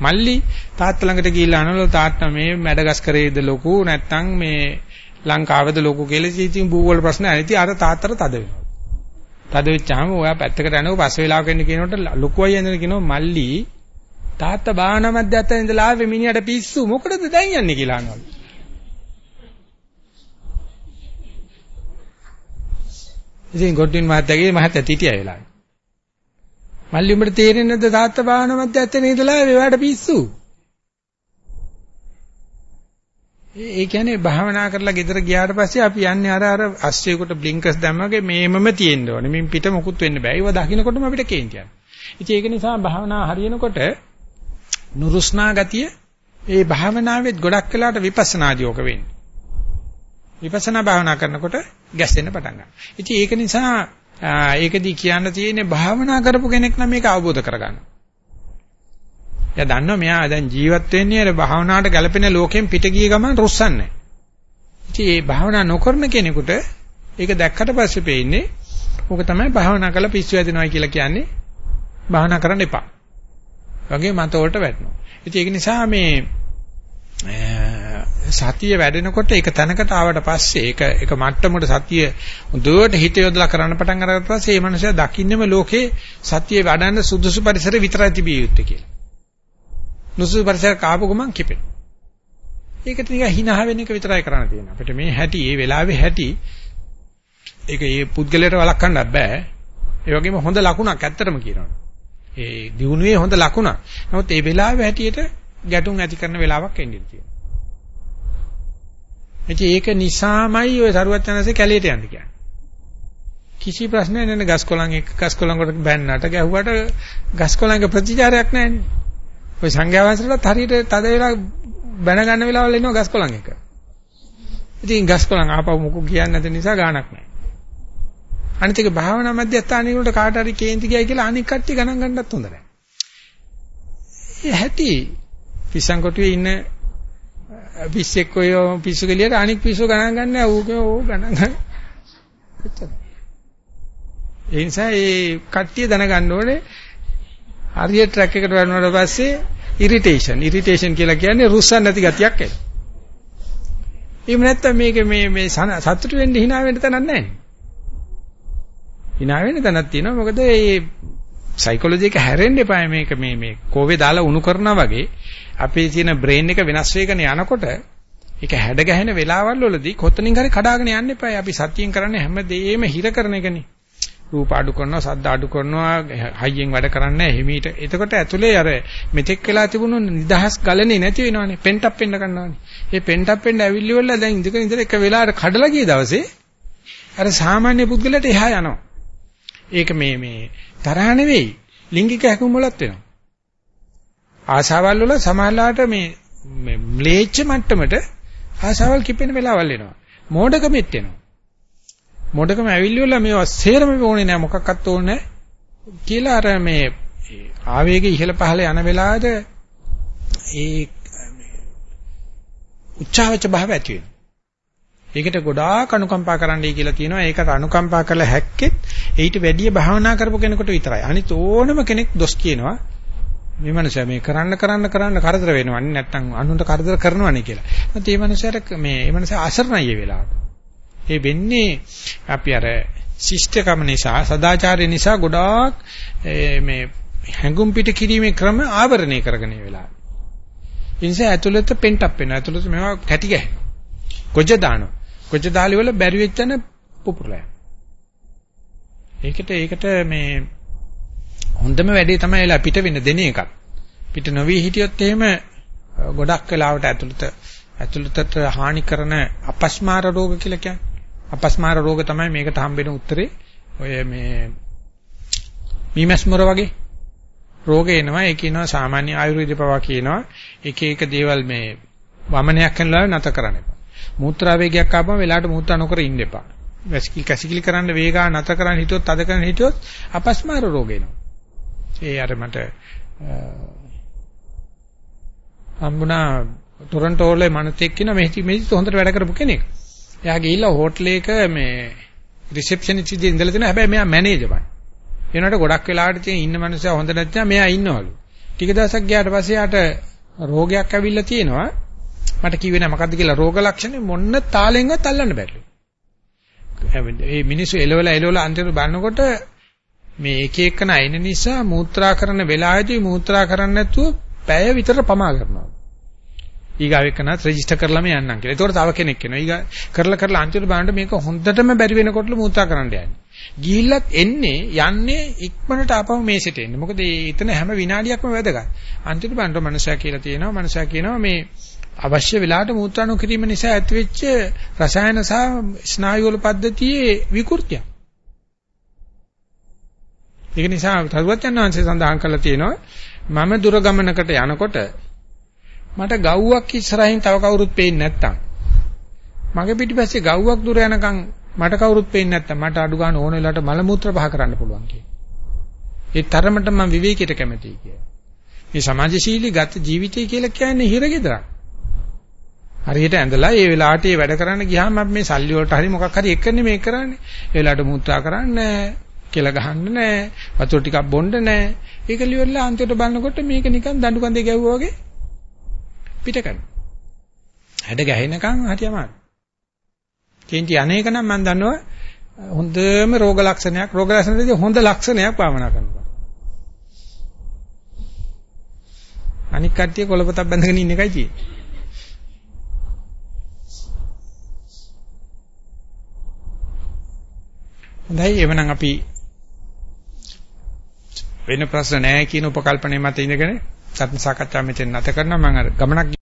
මල්ලි තාත්තා ළඟට ගිහිල්ලා අනවල තාත්තා මේ මැඩගස්කරේද ලොකු නැත්නම් මේ ලංකාවේද ලොකු කියලා ඉතින් බූවල ප්‍රශ්න ඇති අර තාත්තට තද වෙනවා. තද වෙච්චාම ඔයා පැත්තකට යනකොට පස්සේ වෙලාවක එන්න කියනකොට ලොකුවයි එන්න කියනවා මල්ලි තාත්තා භාවනා මැදයන් ඉඳලා ආවේ මිනිහට පිස්සු මොකටද දැන් යන්නේ කියලා අහනවා. ඉතින් ගොඩින් මහත්තයාගේ මහත්තයා තිටිය වෙලා. මල්ලි උඹට තේරෙන්නේ නැද්ද තාත්තා භාවනා මැදයන් ඉඳලා ආවේ එයාට පිස්සු. ඒ කියන්නේ භාවනා කරලා ගෙදර ගියාට පස්සේ අපි යන්නේ අර අර අස්සියකට බ්ලින්කර්ස් දැම්මගේ මේමම තියෙන්න ඕනේ. මින් පිට මොකුත් වෙන්න බෑ. ඒව දකින්නකොටම අපිට කේන්ති යනවා. ඉතින් ඒක නිසා භාවනා හරියනකොට නුරුස්නා ගතිය ඒ භාවනාවෙත් ගොඩක් වෙලාට විපස්සනාදියෝක වෙන්නේ. විපස්සනා භාවනා කරනකොට ගැස්සෙන්න පටන් ගන්නවා. ඉතින් ඒක නිසා ඒකදී කියන්න තියෙන්නේ භාවනා කරපු කෙනෙක් නම් මේක අවබෝධ කරගන්න. එයා දන්නවා මෙයා දැන් ජීවත් වෙන්නේ අර භාවනාවට ගැලපෙන ලෝකෙන් පිට ගිය ගමන් රුස්සන්නේ. ඉතින් මේ භාවනා නොකරන කෙනෙකුට ඒක දැක්කට පස්සේ පේන්නේ ඕක තමයි භාවනා කරලා පිස්සු වැදෙනවා කියලා කියන්නේ භාවනා කරන්න එපා. වගේ මත වලට වැටෙනවා. ඉතින් ඒක නිසා මේ සතිය වැඩෙනකොට ඒක තැනකට ආවට පස්සේ ඒක ඒක මට්ටමකට සතිය හොඳට හිත යොදලා කරන්න පටන් අරගත්ත පස්සේ මේ මනුස්සයා දකින්නම ලෝකේ සතිය වඩන්න සුදුසු පරිසර විතරයි තිබිය යුත්තේ කියලා. නුසුසු පරිසර කාපු ගමන් කිපෙන. ඒකට නිකන් hina වෙන එක විතරයි කරන්න තියෙන්නේ. අපිට මේ හැටි, මේ වෙලාවේ හැටි ඒක මේ පුද්ගලයාට වළක්වන්නත් බෑ. ඒ වගේම හොඳ ලකුණක් ඇත්තටම කියනවා. ඒ දිනුවේ හොඳ ලකුණක්. නමුත් ඒ වෙලාවේ හැටියට ගැටුම් ඇති කරන වෙලාවක් එන්නේ තියෙනවා. ඒක නිසාමයි ඔය සරුවත් යනසේ කැලේට යන්න කියන්නේ. කිසි ප්‍රශ්නයක් නැන්නේ ගස් කොළන් එක ගස් කොළන් කොට බැන්නට ගැහුවට ගස් කොළන්ගේ ප්‍රතිචාරයක් නැන්නේ. ඔය සංඝයා වහන්සේලාට හරියට තද වෙලා බැන ගන්න වෙලාවල් එනවා ගස් කොළන් එක. ඉතින් ගස් කොළන් ආපහු මොකක් කියන්නේ නැති නිසා ගාණක් නැහැ. අනිත් එක භාවනා මධ්‍යස්ථානයේ වලට කාට හරි කේන්ති ගියයි කියලා අනික් කට්ටිය ගණන් ගන්නත් හොඳ නැහැ. ඒ හැටි පිස්සන් කොටුවේ ඉන්න පිස්සෙක් ඔය පිස්සු කෙලියට අනික් පිස්සු ගණන් ගන්න නැහැ. ඌගේ ඕ ගණන් ගන්න. ඒ නිසා මේ කට්ටිය දැනගන්න ඕනේ හරියට ට්‍රැක් එකට වැටුණාට පස්සේ ඉරිටේෂන් ඉරිටේෂන් කියලා කියන්නේ රුස්සන් නැති ගතියක් එයි. එහෙම නැත්නම් මේක මේ මේ සතුටු වෙන්න hina වෙන්න තැනක් නැහැ. Hina වෙන්න තැනක් තියෙනවා. මොකද මේ සයිකොලොජි එක හැරෙන්න එපා මේක මේ මේ කෝවේ දාලා උණු කරනා වගේ අපේ තියෙන බ්‍රේන් එක වෙනස් වෙගෙන යනකොට ඒක හැඩ ගැහෙන වෙලාවල් වලදී කොතනින් හරි කඩාගෙන යන්න එපා. අපි සතියෙන් කරන්නේ හැමදේම හිර කරන එකනේ. රූප අඩු කරනවා, ශබ්ද අඩු කරනවා, හයියෙන් වැඩ කරන්නේ හිමීට. එතකොට ඇතුලේ අර මෙතෙක් වෙලා තිබුණු නිදහස් ගලනේ නැති වෙනවනේ. පෙන්ටප් වෙන්න ගන්නවනේ. ඒ පෙන්ටප් වෙන්න ඇවිල්ලි වල දැන් ඉඳගෙන ඉඳලා එක වෙලාවට කඩලා ගිය දවසේ අර සාමාන්‍ය පුද්ගලයාට එහා යනවා. ඒක මේ මේ තරහ නෙවෙයි. ලිංගික හැකුම් වලත් වෙනවා. ආශාවල් වල සමාහලාට මේ මේ ම්ලේච්ඡ මට්ටමට ආශාවල් කිපෙන වෙලාවල් එනවා. මෝඩකමෙත් එනවා. මොඩකම ඇවිල්ලිවලා මේවා සේරම ඕනේ නෑ මොකක්වත් ඕනේ කියලා අර මේ ආවේගය ඉහළ පහළ යන වෙලාවද ඒ උච්චාවච භාව ඇති වෙනවා. ඒකට ගොඩාක් අනුකම්පා කරන්නයි කියලා කියනවා. ඒකට අනුකම්පා කළ හැක්කෙත් ඊට වැඩිය භාවනා කරපු කෙනෙකුට විතරයි. අනිත ඕනම කෙනෙක් දොස් කියනවා. මේ මනුස්සයා මේ කරන්න කරන්න කරන්න කරදර වෙනවන්නේ නැත්තම් අනුන්ට කරදර කරනවනේ කියලා. නැත්නම් මේ මනුස්සයාට මේ මේ මනුස්සයා අසරණයි ඒ වෙලාවට. ඒ වෙන්නේ අපි අර ශිෂ්ටකම නිසා සදාචාරය නිසා ගොඩාක් මේ හැඟුම් පිට කිරීමේ ක්‍රම ආවරණය කරගෙන වෙලාව. ඉන්සේ ඇතුළත පෙන්ටප් වෙනවා. ඇතුළත මේවා කැටි ගැහෙනවා. කොජ දානවා. කොජ දාලි වල බැරි වෙච්චන පුපුරලා. ඒකට ඒකට මේ හොඳම වැඩේ තමයි එලා පිට වෙන්න දෙන එකක්. පිට නොවි හිටියොත් එහෙම ගොඩක් වෙලාවට ඇතුළත ඇතුළතට හානි කරන අපස්මාර රෝග කියලා කියන්නේ. අපස්මාර රෝග තමයි මේකට හම්බෙන උත්තරේ. ඔය මේ මීමැස්මොර වගේ රෝග එනවා. ඒ කියනවා සාමාන්‍ය ආයුර්වේද පවා කියනවා එක එක දේවල් මේ වමනයක් කරනවා නැත කරන්න එපා. මූත්‍රා වේගයක් ආපම වෙලාවට මූත්‍රා නොකර ඉන්න එපා. වැසිකිලි කැසිකිලි කරන්න වේගා නැත කරන්න හිටියොත් අද කරන්න හිටියොත් අපස්මාර රෝග එනවා. ඒ අර මට හම්බුණා ටොරන්ටෝ වල මනතෙක් කියන මෙහි මෙහි හොඳට වැඩ කරපු කෙනෙක්. එයා ගිහිල්ලා හෝටලයක මේ රිසෙප්ෂනිස්ට් විදිහට ඉඳලා තියෙනවා. හැබැයි මෙයා මැනේජර් බයි. එනකොට ගොඩක් වෙලාවට තියෙන ඉන්න මනුස්සයා හොඳ නැත්නම් මෙයා ඉන්නවලු. ටික දවසක් ගියාට පස්සේ යාට රෝගයක් ඇවිල්ලා තියෙනවා. මට කිව්වේ නෑ මොකද්ද කියලා රෝග ලක්ෂණ මොන්න තාලෙන්වත් අල්ලන්න බැරිලු. ඒ මිනිස්සු එලවලා එලවලා අන්තිමට බලනකොට මේ එක එකන අයින නිසා මූත්‍රා කරන වෙලාවේදී මූත්‍රා කරන්නේ නැතුව පැය විතර පමා කරනවා. ඊගාව එක්කනත් රෙජිස්ටර් කරලාම යන්නම් කියලා. ඒතකොට තව කෙනෙක් එනවා. ඊගා කරලා කරලා අන්තිමට බලන්න මේක හොඳටම බැරි වෙනකොටලු මූත්‍රා කරන්න යන්නේ. ගිහිල්ලත් එන්නේ යන්නේ ඉක්මනට ආපහු මේසෙට එන්නේ. මොකද එතන හැම විනාඩියක්ම වැදගත්. අන්තිමට බලන්න මනුෂයා කියලා තියෙනවා. මනුෂයා කියනවා මේ අවශ්‍ය වෙලාවට මූත්‍රා නොකිරීම නිසා ඇතිවෙච්ච රසායන සහ ස්නායු වල පද්ධතියේ විකෘතියක්. ඒක නිසා තරුවචන් වහන්සේ සඳහන් කළා තියෙනවා මම දුර ගමනකට යනකොට මට ගව්වක් ඉස්සරහින් තව කවුරුත් පේන්නේ නැත්තම් මගේ පිටිපස්සේ ගව්වක් දුර යනකම් මට කවුරුත් පේන්නේ නැත්තම් මට අඩු ගන්න ඕන වෙලාවට මල මුත්‍ර පහ කරන්න පුළුවන් කියලා. ඒ තරමට මම විවේකයට කැමතියි කියලා. මේ සමාජශීලී ගත ජීවිතය කියලා කියන්නේ හිරගෙදරක්. හරියට ඇඳලා ඒ වෙලාවට ඒ වැඩ කරන්න ගියාම අපි මේ සල්ලි වලට හරි මොකක් හරි එක්කනේ මේක කරන්නේ. ඒ වෙලාවට මුත්‍රා කරන්නේ කියලා ගහන්න නැහැ. වතුර ටිකක් බොන්න නැහැ. ඒක ලියවලා අන්තිමට බලනකොට මේක නිකන් දඬු කඳේ ගැව්වා වගේ පිට කරනවා. හැඩ ගැහෙනකන් හරි අමාරු. කේන්ති අනේක නම් මම දන්නවා හොඳම රෝග ලක්ෂණයක් රෝග ලක්ෂණයේදී හොඳ ලක්ෂණයක් භාවනා කරනවා. අනික් කට්ටිය කොළපතක් බැඳගෙන ඉන්න එකයි තියෙන්නේ. හොඳයි. එවනම් අපි වෙන ප්‍රශ්න නැහැ කියන උපකල්පනයේ මත ඉඳගෙන ධර්ම සාකච්ඡාව මෙතෙන් නැත කරනවා. මම අර ගමනක්